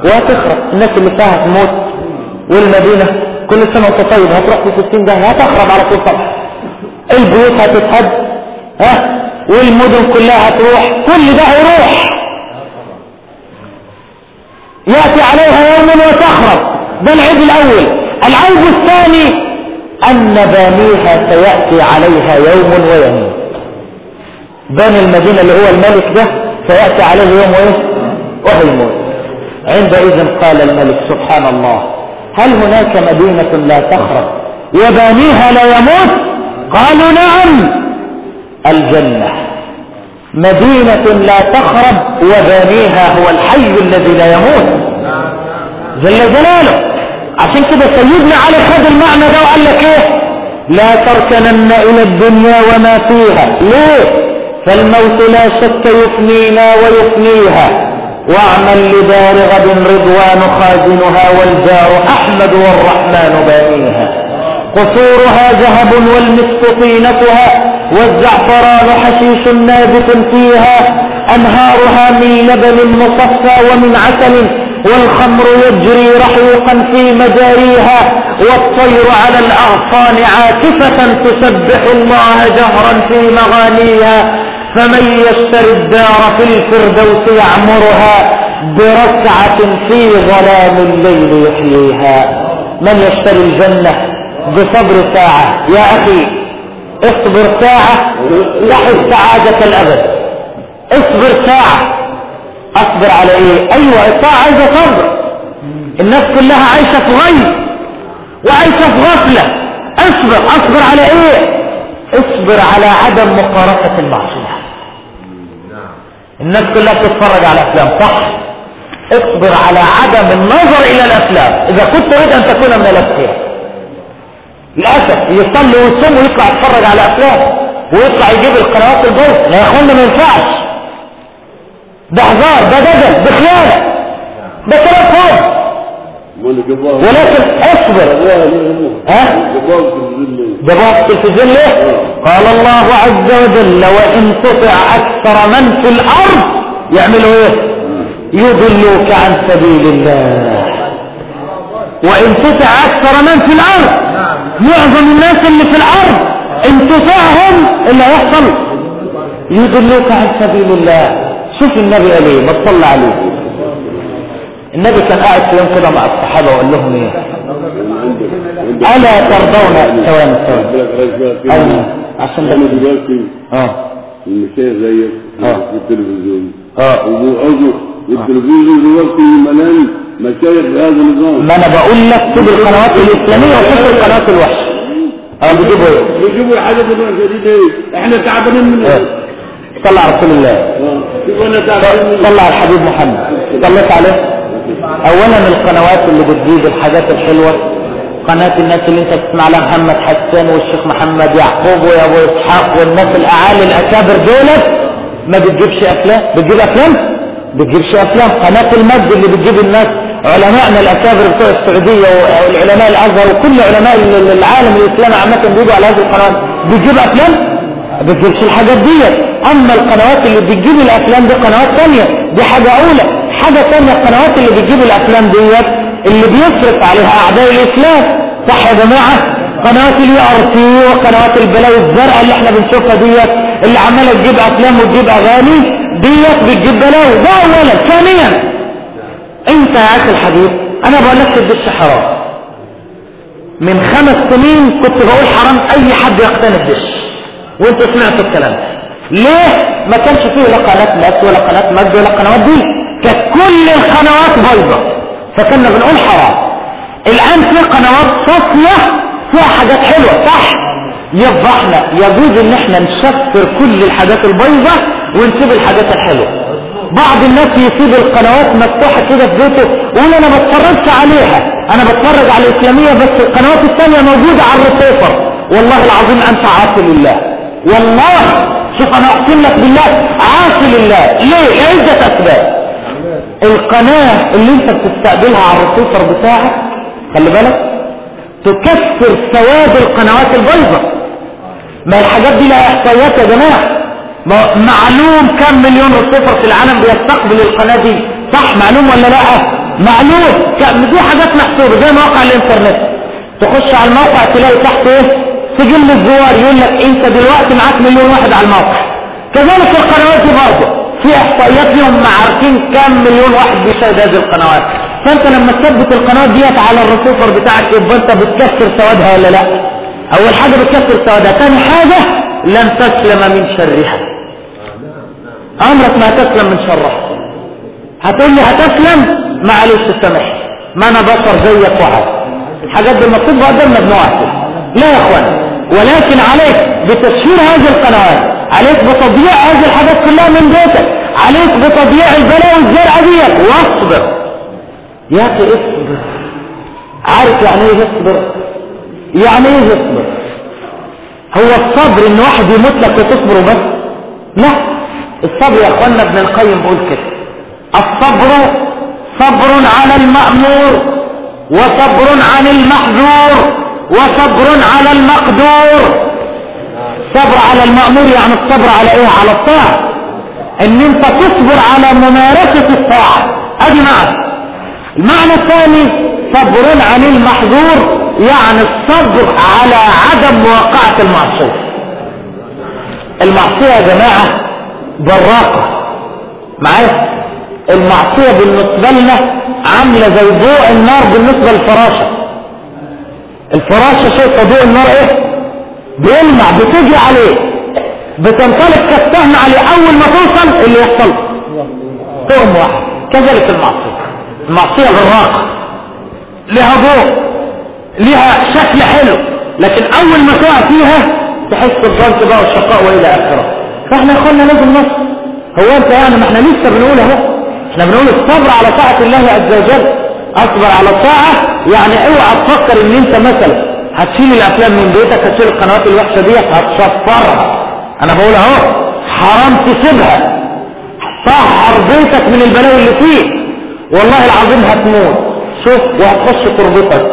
وتخرب؟ الناس اللي فيها تموت. والمدينة كل سنة وأنت طيب. هتروح في 60 ده هتخرب على طول طبعا. البيوت هتتهد ها؟ والمدن كلها هتروح. كل ده هيروح. يأتي عليها يوم وتخرب ده العيب الأول. العيب الثاني أن بانيها سيأتي عليها يوم ويموت بني المدينة اللي هو الملك ده سيأتي عليه يوم وإيه وهيموت عندئذ قال الملك سبحان الله هل هناك مدينة لا تخرب وبانيها لا يموت؟ قالوا نعم. الجنة. مدينة لا تخرب وبانيها هو الحي الذي لا يموت. جل جلاله. عشان كده سيدنا علي خد المعنى ده وقال لك إيه؟ لا تركنن إلى الدنيا وما فيها. ليه؟ فالموت لا شك يفنينا ويفنيها. واعمل لدار غد رضوان خازنها والجار أحمد والرحمن بانيها. قصورها ذهب والمسك طينتها والزعفران حشيش نابت فيها أنهارها من لبن مصفى ومن عسل والخمر يجري رحيقا في مجاريها والطير على الأغصان عاكفة تسبح الله جهرا في مغانيها فمن يشتري الدار في الفردوس يعمرها بركعة في ظلام الليل يحييها. من يشتري الجنة بصبر ساعة؟ يا أخي اصبر ساعة لحظ سعادة الأبد. اصبر ساعة. أصبر على إيه؟ أيوه الطاعة عايزة صبر. الناس كلها عايشة في غي وعايشة في غفلة. اصبر. أصبر على إيه؟ اصبر على عدم مقارفة المعصية الناس كلها بتتفرج على افلام صح؟ اصبر على عدم النظر إلى الأفلام. إذا كنت تريد أن تكون من الافلام للأسف يصلي ويصوم ويطلع يتفرج على أفلام ويطلع يجيب القنوات البوس لا يا اخوانا ما ينفعش. ده هزار ده دجل ده خيانة. ده كلام فاضي ولكن أصبر. ها؟ في التلفزيون ليه؟ قال الله عز وجل وإن تطع أكثر من في الأرض يعملوا إيه؟ يضلوك عن سبيل الله. وإن تطع أكثر من في الأرض. معظم الناس اللي في الأرض انتفاعهم اللي هيحصل. يدلوك عن سبيل الله. شوف النبي قال إيه ما تصلى عليه. النبي كان قاعد في يوم كده مع الصحابة وقال لهم إيه؟ ألا ترضون ثواني ثواني عشان أنا دلوقتي آه. المشايخ زيك آه. في التلفزيون. آه. وعضو والتلفزيون دلوقتي ملان مشايخ بهذا النظام ما أنا بقول لك شوف القنوات الإسلامية وشوف القنوات الوحشة. آه بيجيبوا إيه بيجيبوا الحاجة دلوقتي إيه إحنا تعبانين من إيه؟ صلى على رسول الله. آه صلى على الحبيب محمد. صليت عليه. اولا القنوات اللي بتجيب الحاجات الحلوة قناة الناس اللي أنت بتسمع لها محمد حسان والشيخ محمد يعقوب ويا أبو إسحاق والناس الأعالي الأكابر دولت ما بتجيبش أفلام. بتجيب أفلام؟ بتجيبش افلام قناة المجد اللي بتجيب الناس علماءنا الاكابر بتوع السعودية والعلماء الأزهر وكل علماء العالم الاسلامي عامة بيجوا على هذه القنوات بتجيب أفلام؟ بتجيبش الحاجات ديت أما القنوات اللي بتجيب الأفلام دي قنوات تانية دي حاجة أولى. حاجة تانية القنوات اللي بتجيب الأفلام ديت اللي بيصرف عليها أعداء الإسلام. صح يا جماعة؟ قنوات ال ART وقنوات البلاوي الزرقاء اللي إحنا بنشوفها ديت اللي عمالة تجيب أفلام وتجيب أغاني. ديت بتجيب بلاوي ده اولا ثانيا انت يا أخي الحبيب أنا بقول لك الدش حرام. من خمس سنين كنت بقول حرام أي حد يقتني الدش وأنت سمعت الكلام. ليه؟ ما كانش فيه لا قناة مات ولا قناة مجد ولا قنوات دي كانت كل القنوات بايظة. فكنا بنقول حرام. الآن في قنوات صافية فيها حاجات حلوة. صح. يبقى إحنا يجوز إن إحنا نشفر كل الحاجات البايظة ونسيب الحاجات الحلوة. بعض الناس يسيب القنوات مفتوحة كده في بيته ويقول أنا ما عليها. أنا بتفرج على الإسلامية بس القنوات الثانية موجودة على الرصيفر والله العظيم أنت عاصي لله. والله شوف أنا أقسم لك بالله عاصي لله. ليه؟ لعدة أسباب. القناة اللي أنت بتستقبلها على الرصيفر بتاعك خلي بالك تكسر سواد القنوات البيضاء ما الحاجات دي لها إحصائيات يا جماعة؟ معلوم كم مليون رصفر في العالم بيستقبل القناة دي؟ صح معلوم ولا لا؟ معلوم. دي حاجات محسوبة زي مواقع الإنترنت. تخش على الموقع تلاقي تحت إيه؟ سجل الزوار يقول لك أنت دلوقتي معاك مليون واحد على الموقع. كذلك القنوات دي برضه. في إحصائيات لهم عارفين كم مليون واحد بيشاهد هذه القنوات. فأنت لما تثبت القنوات ديت على الرصيفر بتاعك يبقى أنت بتكسر سوادها ولا لا؟ أول حاجة بتكسر سوادها. ثاني حاجة لن تسلم من شرها. عمرك ما هتسلم من شرها هتقول لي هتسلم؟ معلش سامح ما أنا بشر زيك واحد الحاجات دي المفروض قدامنا بنوعها لا يا أخوان ولكن عليك بتشهير هذه القنوات. عليك بتضييع هذه الحاجات كلها من بيتك. عليك بتضييع البلاوي الزرعه ديت واصبر. يا أخي اصبر. عارف يعني إيه اصبر؟ يعني إيه اصبر؟ هو الصبر إن واحد يموت لك وتصبر بس لا. الصبر يا أخوانا ابن القيم بيقول كده. الصبر صبر على المأمور وصبر عن المحذور وصبر على المقدور. صبر على المأمور يعني الصبر على إيه؟ على الطاعة. إن أنت تصبر على ممارسة الطاعة. أدي معنى المعنى الثاني صبر عن المحظور يعني الصبر على عدم مواقعة المعصية. المعصية يا جماعة براقة معايا؟ المعصية بالنسبة لنا عاملة زي ضوء النار بالنسبة للفراشة. الفراشة شايفة ضوء النار إيه؟ بيلمع بتجي عليه. بتنطلق كالسهم عليه. أول ما توصل اللي يحصل؟ تقوم واحد. كذلك المعصية. المعصية براقة لها ضوء. لها شكل حلو. لكن أول ما تقع فيها تحس بالضنك بقى والشقاء وإلى آخره. فاحنا يا اخوانا لازم نصبر هو انت يعني ما إحنا لسه بنقول اهو. إحنا بنقول الصبر على طاعة الله عز وجل. اصبر على الطاعة يعني اوعى تفكر ان انت مثلا هتشيل الافلام من بيتك هتشيل القنوات الوحشة دي هتصفرها. أنا بقول اهو حرام تسيبها طهر بيتك من البلاوي اللي فيه. والله العظيم هتموت. شوف وهتخش تربطك.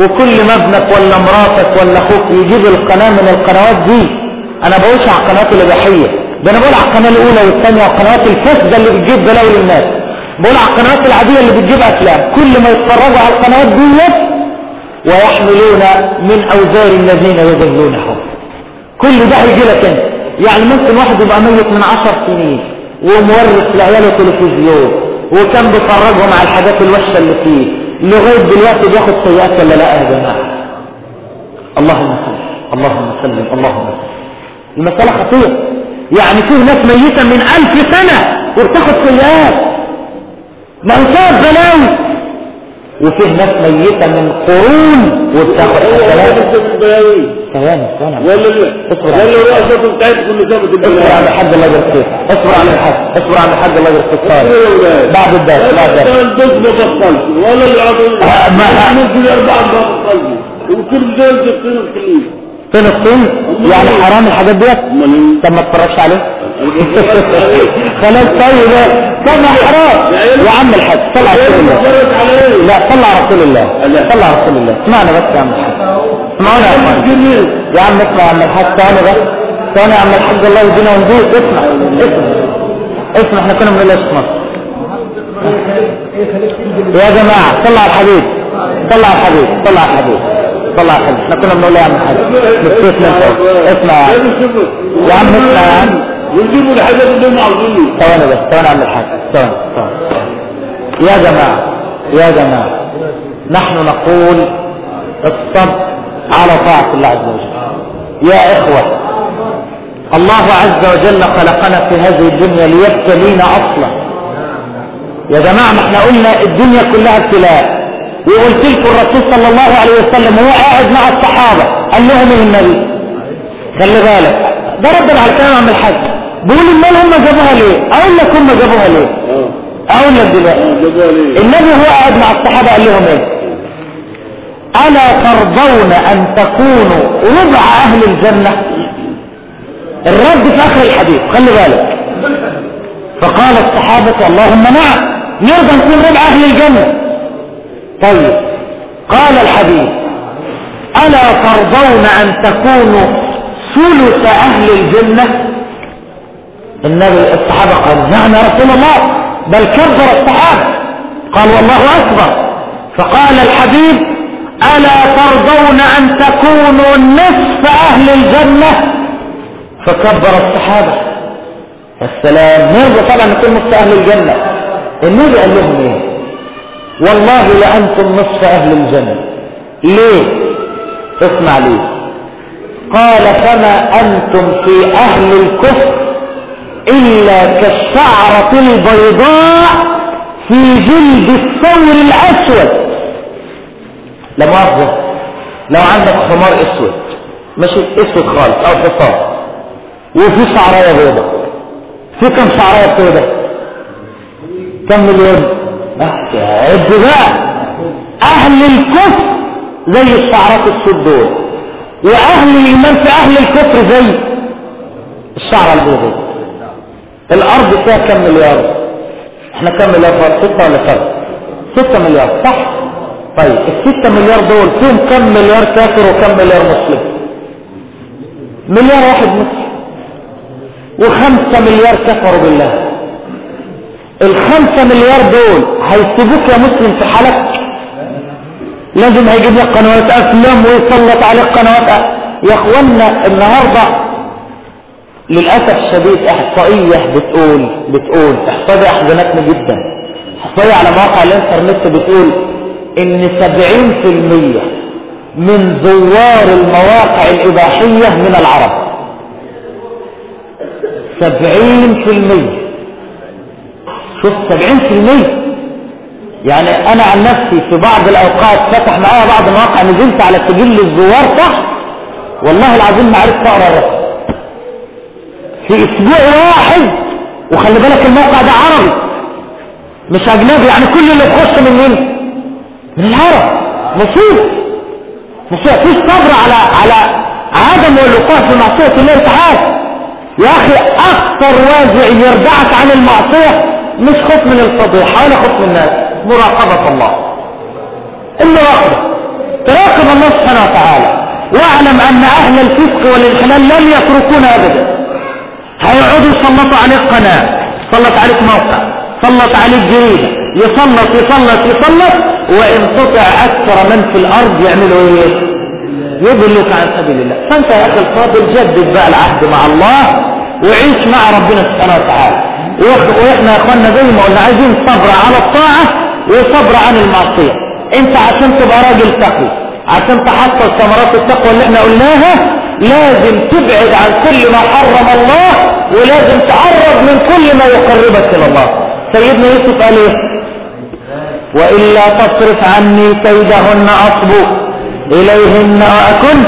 وكل ما ابنك ولا مراتك ولا أخوك يجيب القناة من القنوات دي أنا بقولش على القنوات الاباحية ده أنا بقول على القناة الأولى والثانية والقنوات الفاسدة اللي بتجيب بلاوي للناس بقول على القنوات العادية اللي بتجيب أفلام. كل ما يتفرجوا على القنوات ديت ويحملون من أوزار الذين يضلونهم كل ده هيجي لك أنت. يعني ممكن واحد يبقى ميت من عشر سنين ومورث لعياله تلفزيون وكان بيفرجهم على الحاجات الوحشة اللي فيه لغاية دلوقتي بياخد سيئات ولا لا يا جماعة؟ اللهم صل اللهم سلم اللهم صل. المسألة خطيرة يعني فيه ناس ميتة من ألف سنة وبتاخد سيئات موتات بلاوي. وفيه ناس ميتة من قرون وبتاخد حسنات ثواني ثواني اصبر ولا رأسكم بتاعتكم نسابة اصبر على حد الله يجري فيك. اصبر على الحد اصبر على حد الله يجري فيك. بعد الدرس بعد الدرس. ولا العظيم آه، ما- ممكن أربعة بطلت وكل دول تفكير الكليل فين الطين يعني حرام الحاجات ديت؟ إيه؟ طب ما تتفرجش عليه. خلاص طيب. طب حرام. يا عم الحاج صل على رسول الله. لا صل على رسول الله. صل على رسول الله. اسمعنا بس يا عم الحاج. اسمعونا يا جميل يا عم اسمع يا عم الحاج. ثاني بس. ثاني يا عم الحاج. الله يدينا وندوس اسمع. اسمع. اسمع. إحنا كنا بنقول مصر يا جماعة صلى على الحبيب. صلى على الحبيب. صلى على الحبيب. طلع حلو إحنا كنا بنقول يا عم الحاج اسمع يا عم يا عم اسمع. يا عم ويجيبوا الحاجات اللي هم عاوزينها ثواني بس ثواني يا عم الحاج. ثواني ثواني. يا جماعة يا جماعة نحن نقول الصبر على طاعة الله عز وجل. يا إخوة الله عز وجل خلقنا في هذه الدنيا ليبتلينا أصلا. يا جماعة ما إحنا قلنا الدنيا كلها ابتلاء. وقلت لكم الرسول صلى الله عليه وسلم وهو قاعد مع الصحابة. قال لهم إيه النبي؟ خلي بالك. ده ردا على كلام عم الحاج. بيقول امال هم جابوها ليه؟ أقول لك هم جابوها ليه؟ آه أقول لك دلوقتي؟ النبي هو قاعد مع الصحابة قال لهم إيه؟ ألا ترضون أن تكونوا ربع أهل الجنة؟ الرد في آخر الحديث. خلي بالك. فقال الصحابة اللهم نعم. نرضى نكون ربع أهل الجنة. طيب. قال الحديث ألا ترضون أن تكونوا ثلث أهل الجنة؟ النبي الصحابة قالوا نعم يا رسول الله بل كبر الصحابة. قال والله أكبر. فقال الحبيب ألا ترضون أن تكونوا نصف أهل الجنة؟ فكبر الصحابة. السلام نرضى طبعا نكون نصف أهل الجنة؟ النبي قال لهم إيه؟ والله لأنتم نصف أهل الجنة. ليه؟ اسمع ليه قال فما أنتم في أهل الكفر إلا كالشعرة البيضاء في جلد الثور الأسود. لا مؤاخذة لو عندك حمار أسود. ماشي؟ أسود خالص أو حصان. وفي شعرايه بيضة في كم شعرايه بيضة كم مليون؟ آه عد بقى أهل الكفر زي الشعرات السود وأهل الإيمان في أهل الكفر زي الشعره البيضاء الأرض فيها كم مليار؟ إحنا كم مليار؟ ستة ولا سبعة؟ ستة مليار صح؟ طيب الستة مليار دول فيهم كم مليار كافر وكم مليار مسلم؟ مليار واحد مسلم وخمسة مليار كفروا بالله. الخمسة مليار دول هيسيبوك يا مسلم في حالك؟ لازم هيجيب لك قنوات أفلام ويسلط عليك قنوات. يا اخوانا النهارده للأسف الشديد إحصائية بتقول بتقول إحصائية احزنتنا جدا. إحصائية على مواقع الإنترنت بتقول إن 70% من زوار المواقع الإباحية من العرب. 70% شوف 70% يعني أنا عن نفسي في بعض الأوقات فتح معايا بعض المواقع نزلت على سجل الزوار صح؟ والله العظيم ما عرفت أقرأ الرقم في أسبوع واحد. وخلي بالك الموقع ده عربي. مش أجنبي يعني كل اللي يخش من مين من العرب. مصيبه مصيبه فيش صبر على على عدم الوقوع في معصية الله تعالى. يا أخي أكثر وازع يرجعك عن المعصية مش خوف من الفضيحه ولا خوف من الناس. مراقبة الله. المراقبه تراقب الله سبحانه وتعالى. واعلم أن أهل الفسق والانحلال لن يتركونا أبدا. هيقعدوا يسلطوا عليك قناة سلط عليك موقع سلط عليك جريدة. يسلط يسلط يسلط وإن تطع أكثر من في الأرض يعملوا إيه؟ يضلك عن سبيل الله. فأنت يا أخي الفاضل جدد بقى العهد مع الله وعيش مع ربنا سبحانه وتعالى. وإحنا يا اخوانا زي ما قلنا عايزين صبر على الطاعة وصبر عن المعصية. أنت عشان تبقى راجل تقي عشان تحصل ثمرات التقوى اللي إحنا قلناها لازم تبعد عن كل ما حرم الله ولازم تقرب من كل ما يقربك إلى الله. سيدنا يوسف قال إيه؟ وإلا تصرف عني كيدهن أصب إليهن واكن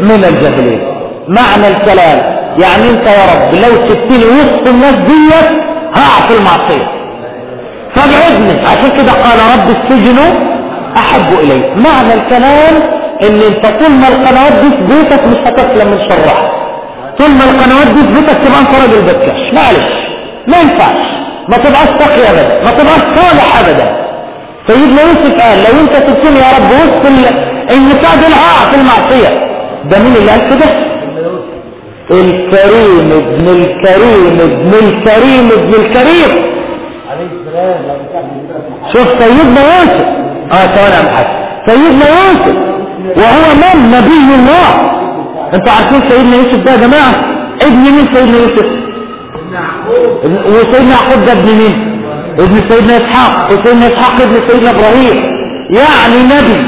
من الجاهلين. معنى الكلام يعني انت يا رب لو سبتني وسط الناس ديت هقع في المعصية. فابعدني. عشان كده قال رب السجن أحب الي معنى الكلام إن أنت طول ما القنوات دي في بيتك مش هتسلم من شرها. طول ما القنوات دي في بيتك تبقى أنت راجل بكاش معلش. ما ينفعش. ما تبقاش تقي ابدا. ما تبقاش صالح ابدا. سيدنا يوسف قال لو أنت سبتني يا رب وسط النساء دول هقع في المعصية. ده مين اللي قال كده؟ الكريم ابن الكريم ابن الكريم ابن الكريم. شوف سيدنا يوسف. آه ثواني يا محمد. سيدنا يوسف. وهو من نبي الله. أنتوا عارفين سيدنا يوسف ده يا جماعة؟ ابن مين سيدنا يوسف؟ وسيدنا يعقوب ده ابن مين؟ ابن سيدنا إسحاق. وسيدنا إسحاق ابن سيدنا إبراهيم. يعني نبي.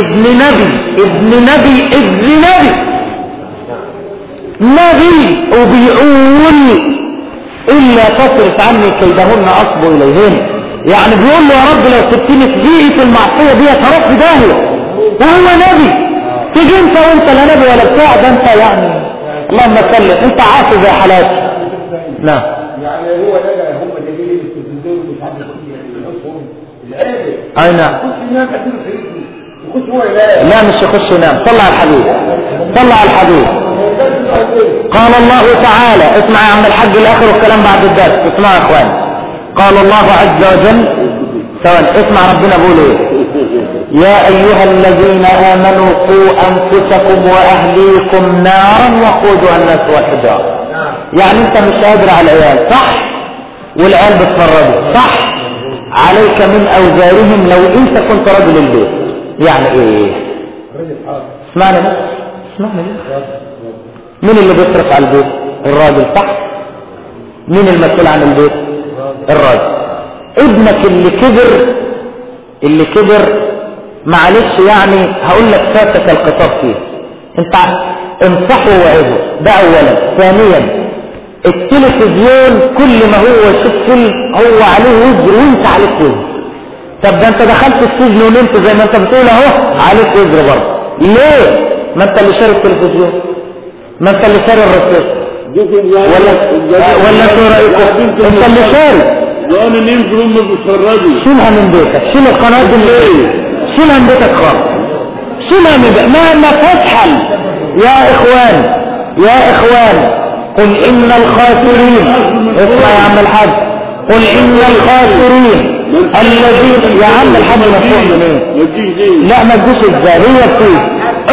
ابن نبي. ابن نبي. ابن نبي. نبي وبيقول إلا تصرف عني كيدهن أصب إليهن. يعني بيقول له يا رب لو سبتني في بيئة المعصية دي في داهية وهو نبي. تيجي انت وانت لا نبي ولا بتاع ده انت يعني اللهم صل. انت عاصي زي حالاتي نعم يعني هو ده هم دليل التلفزيون مش عارف أي نعم. خش ينام قدام سيدي يخش هو ينام لا مش يخش ينام على الحديث. على الحديث. قال الله تعالى اسمع يا عم الحاج الآخر والكلام بعد الدرس. اسمع يا اخوان قال الله عز وجل ثواني اسمع ربنا بيقول إيه؟ يا أيها الذين آمنوا قوا أنفسكم وأهليكم نارا وقودها الناس والحجارة. يعني أنت مش قادر على العيال صح؟ والعيال بتفرجوا صح؟ عليك من أوزارهم لو أنت كنت رجل البيت يعني إيه؟ اسمعني بس اسمعني بس. مين اللي بيصرف على البيت؟ الراجل صح؟ مين المسؤول عن البيت؟ الراجل. ابنك اللي كبر اللي كبر معلش يعني هقول لك فاتك القطار فيه. انت انصحه وعظه ده اولا. ثانيا التلفزيون كل ما هو يشوف فيلم هو عليه وزر وانت عليك وزر. طب ده انت دخلت السجن ونمت زي ما انت بتقول اهو عليك وزر برضه. ليه؟ ما انت اللي شاري التلفزيون. اللي شاري الرصيد ولا ولا أنتوا رأيكم؟ انت اللي شاري وأنا نمت هم بيتفرجوا شيلها من بيتك شيل القناه دي؟ شيلها من بيتك خالص شيلها من بيتك ما ما يا إخوان يا إخوان قل إن الخاسرين اسمع يا عم الحاج. قل إن الخاسرين الذين يا عم الحاج مفتوح منين لا ما تجيش إزاي هي بتيجي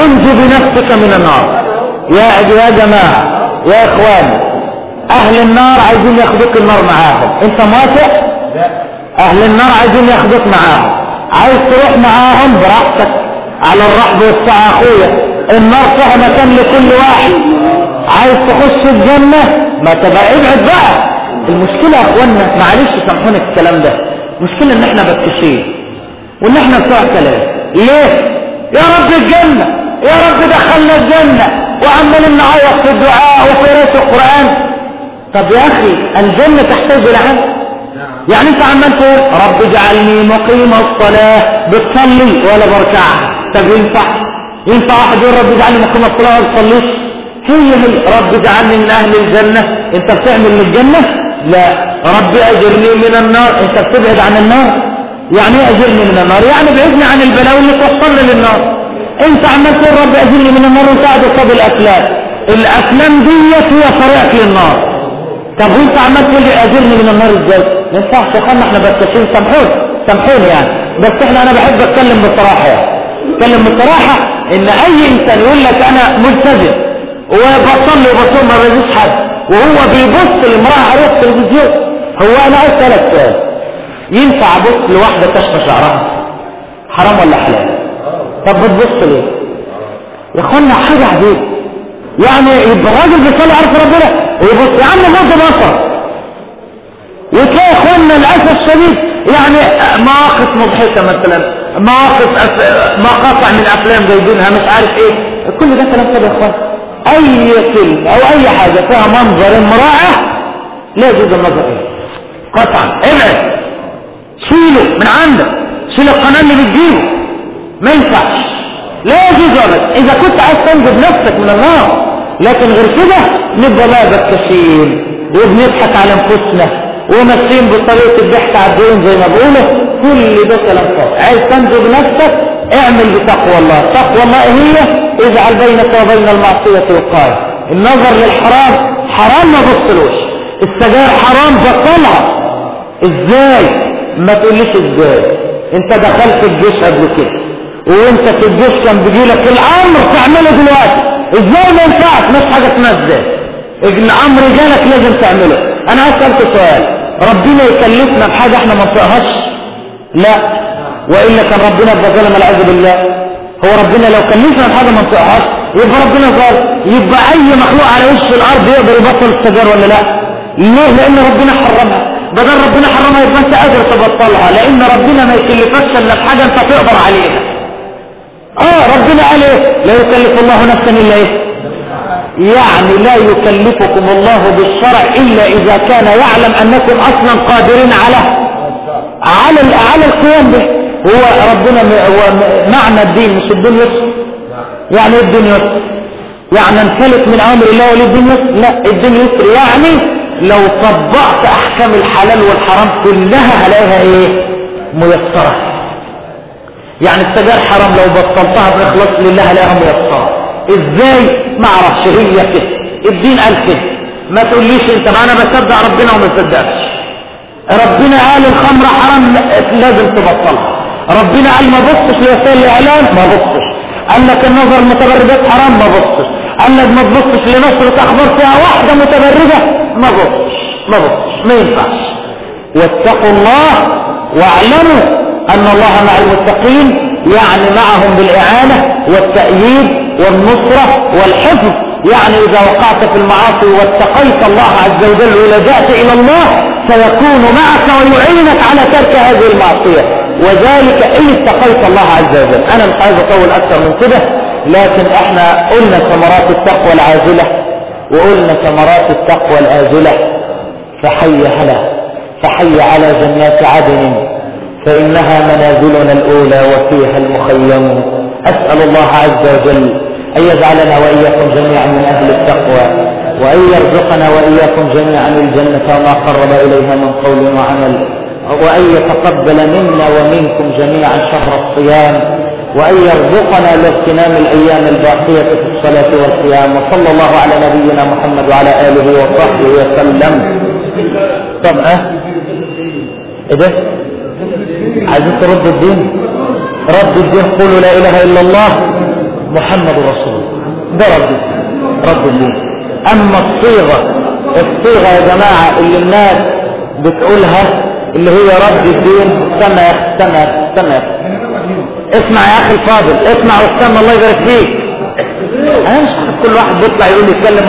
انجو بنفسك من النار. يا يا جماعة يا إخوان أهل النار عايزين ياخدوك النار معاهم. أنت موافق أهل النار عايزين ياخدوك معاهم. عايز تروح معاهم؟ براحتك. على الرحب والسعة أخويا. النار فيها مكان لكل واحد. عايز تخش الجنة؟ ما تبقى ابعد بقى. المشكلة يا اخوانا معلش سامحوني الكلام ده. المشكلة إن إحنا بكشين. وإن إحنا بتوع كلام. ليه؟ يا رب الجنة. يا رب دخلنا الجنة. وعمالين نعيط في الدعاء وفي قراءة القرآن. طب يا أخي الجنة تحتاج إلى عمل. يعني أنت عمال تقول رب اجعلني مقيم الصلاة بتصلي ولا بركعها طب ينفع؟ ينفع واحد يقول رب اجعلني مقيم الصلاة ولا بتصليش هي هي رب اجعلني من أهل الجنة. أنت بتعمل للجنة؟ لا. رب أجرني من النار. أنت بتبعد عن النار؟ يعني إيه أجرني من النار؟ يعني ابعدني عن البلاوي اللي توصلني للنار. انت عمال تقول رب اجرني من النار وانت قاعد قصاد الافلام الافلام ديت هي طريقك للنار. طب وانت عمال تقول لي من النار إزاي؟ ما ينفعش. يا إحنا بسكين سامحوني سامحوني يعني. بس إحنا أنا بحب أتكلم بصراحة يعني. أتكلم بصراحة إن أي إنسان يقول لك أنا ملتزم وبصلي وبصوم ما بيجيش حد وهو بيبص لامراه على التلفزيون هو أنا أسألك سؤال. ينفع أبص لواحدة كشف شعرها؟ حرام ولا حلال؟ طب بتبص ليه؟ يا أخوانا حاجة عجيبة. يعني يبقى الراجل بيصلي عارف ربنا ويبص يا عم غض بصر. وتلاقي أخوانا للاسف الشديد يعني مواقف مضحكة مثلا مواقف أف... مقاطع من أفلام جايبينها مش عارف إيه. كل ده كلام كده يا أخوان. أي فيلم أو أي حاجة فيها منظر امرأة لا يجوز النظر إليه. قطعا. ابعد شيله من عندك شيل القناة اللي بتجيبه. ما ينفعش. لا يجوز ابدا. إذا كنت عايز تنجب نفسك من النار لكن غير كده نبقى بقى بكاشين وبنضحك على أنفسنا. وماشيين بطريقة الضحك على الدين زي ما بيقولوا. كل ده كلام فاضي عايز تنجب نفسك اعمل بتقوى الله. تقوى الله هي اجعل بينك وبين المعصية وقايه النظر للحرام حرام ما بصلوش. السجاير حرام بطلها. إزاي؟ ما تقوليش إزاي. أنت دخلت الجيش قبل كده. وانت في كان بيجيلك الأمر تعمله دلوقتي. إزاي ما ينفعش؟ مش حاجة إزاي. الامر جالك لازم تعمله. أنا اسالك سؤال. ربنا يكلفنا بحاجة إحنا ما نطيقهاش لا. وإلا كان ربنا بظلم العياذ بالله. هو ربنا لو كلفنا الحاجة ما نطيعهاش يبقى ربنا قال يبقى أي مخلوق على وش الأرض يقدر يبطل السجاير ولا لا؟ ليه؟ لأن ربنا حرمها. بدل ربنا حرمها يبقى أنت قادر تبطلها. لأن ربنا ما يكلفكش إلا بحاجة أنت تقدر عليها. قال إيه لا يكلف الله نفسا إلا إيه؟ يعني لا يكلفكم الله بالشرع إلا إذا كان يعلم أنكم أصلا قادرين على على على القيام به. هو ربنا هو معنى الدين مش الدين يسر يعني إيه الدين يسر يعني انفلت من أمر الله والدين يسر لا الدين يسر يعني لو طبقت أحكام الحلال والحرام كلها هلاقيها إيه؟ ميسرة. يعني السجاير حرام لو بطلتها بإخلاص لله هلاقيها ميسره إزاي؟ ما أعرفش هي كده. الدين قال كده. ما تقوليش أنت ما أنا بصدق ربنا وما تصدقش ربنا قال الخمر حرام لا- لازم تبطلها. ربنا قال ما بصش لوسائل الإعلام ما بصش. قال لك النظر المتبردات حرام ما بصش. قال لك ما تبصش لنشرة أخبار فيها واحدة متبردة ما بصش. ما بصش. ما ينفعش. واتقوا الله واعلموا أن الله مع المتقين يعني معهم بالإعانة والتأييد والنصرة والحفظ. يعني إذا وقعت في المعاصي واتقيت الله عز وجل ولجأت إلى الله سيكون معك ويعينك على ترك هذه المعصية. وذلك إن اتقيت الله عز وجل. أنا مش عايز اطول أكثر من كده لكن إحنا قلنا ثمرات التقوى العاجلة وقلنا ثمرات التقوى الآجلة فحي هلا فحي على جنات عدن. فإنها منازلنا الأولى وفيها المخيم. أسأل الله عز وجل أن يجعلنا وإياكم جميعا من أهل التقوى وأن يرزقنا وإياكم جميعا الجنة وما قرب إليها من قول وعمل وأن يتقبل منا ومنكم جميعا شهر الصيام وأن يرزقنا لاغتنام الأيام الباقية في الصلاة والقيام وصلى الله على نبينا محمد وعلى آله وصحبه وسلم. طب آه إيه ده؟ عايزين ترد الدين رد الدين قولوا لا إله إلا الله محمد رسول ده رد الدين رد الدين. أما الصيغة الصيغة يا جماعة اللي الناس بتقولها اللي هي رد الدين استنى يا أخي استنى يا أخي استنى يا أخي اسمع يا أخي الفاضل اسمع واستنى الله يبارك فيك. أنا مش كل واحد بيطلع يقول يتكلم.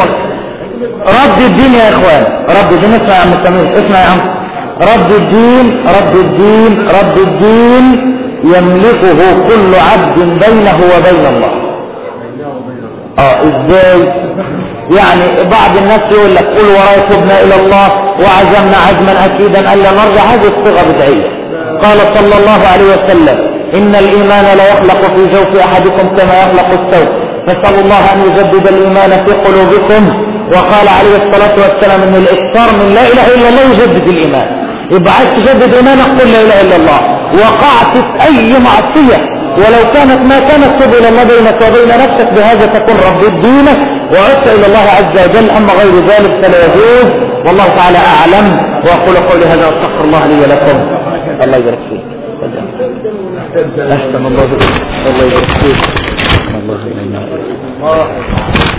رد الدين يا إخوان رد الدين اسمع يا عم سمير اسمع يا عم. رد الدين رد الدين رد الدين يملكه كل عبد بينه وبين الله. آه إزاي؟ يعني بعض الناس يقول لك قل وراي تبنا إلى الله وعزمنا عزما أكيدا الا نرجع هذه الصيغة بدعيه قال صلى الله عليه وسلم إن الإيمان لا يخلق في جوف أحدكم كما يخلق الثوب. فاسالوا الله أن يجدد الإيمان في قلوبكم. وقال عليه الصلاة والسلام إن الإكثار من لا إله إلا الله يجدد الإيمان. يبقى عايز تجدد إيمانك قل لا إله إلا الله. وقعت في أي معصية. ولو كانت ما كانت تب إلى الله بينك وبين نفسك بهذا تكون رب دينك. وعدت إلى الله عز وجل أما غير ذلك فلا يجوز. والله تعالى أعلم. وأقول قولي هذا واستغفر الله لي ولكم. الله يبارك فيك. أحسن الله الله يبارك فيك الله يبارك فيك.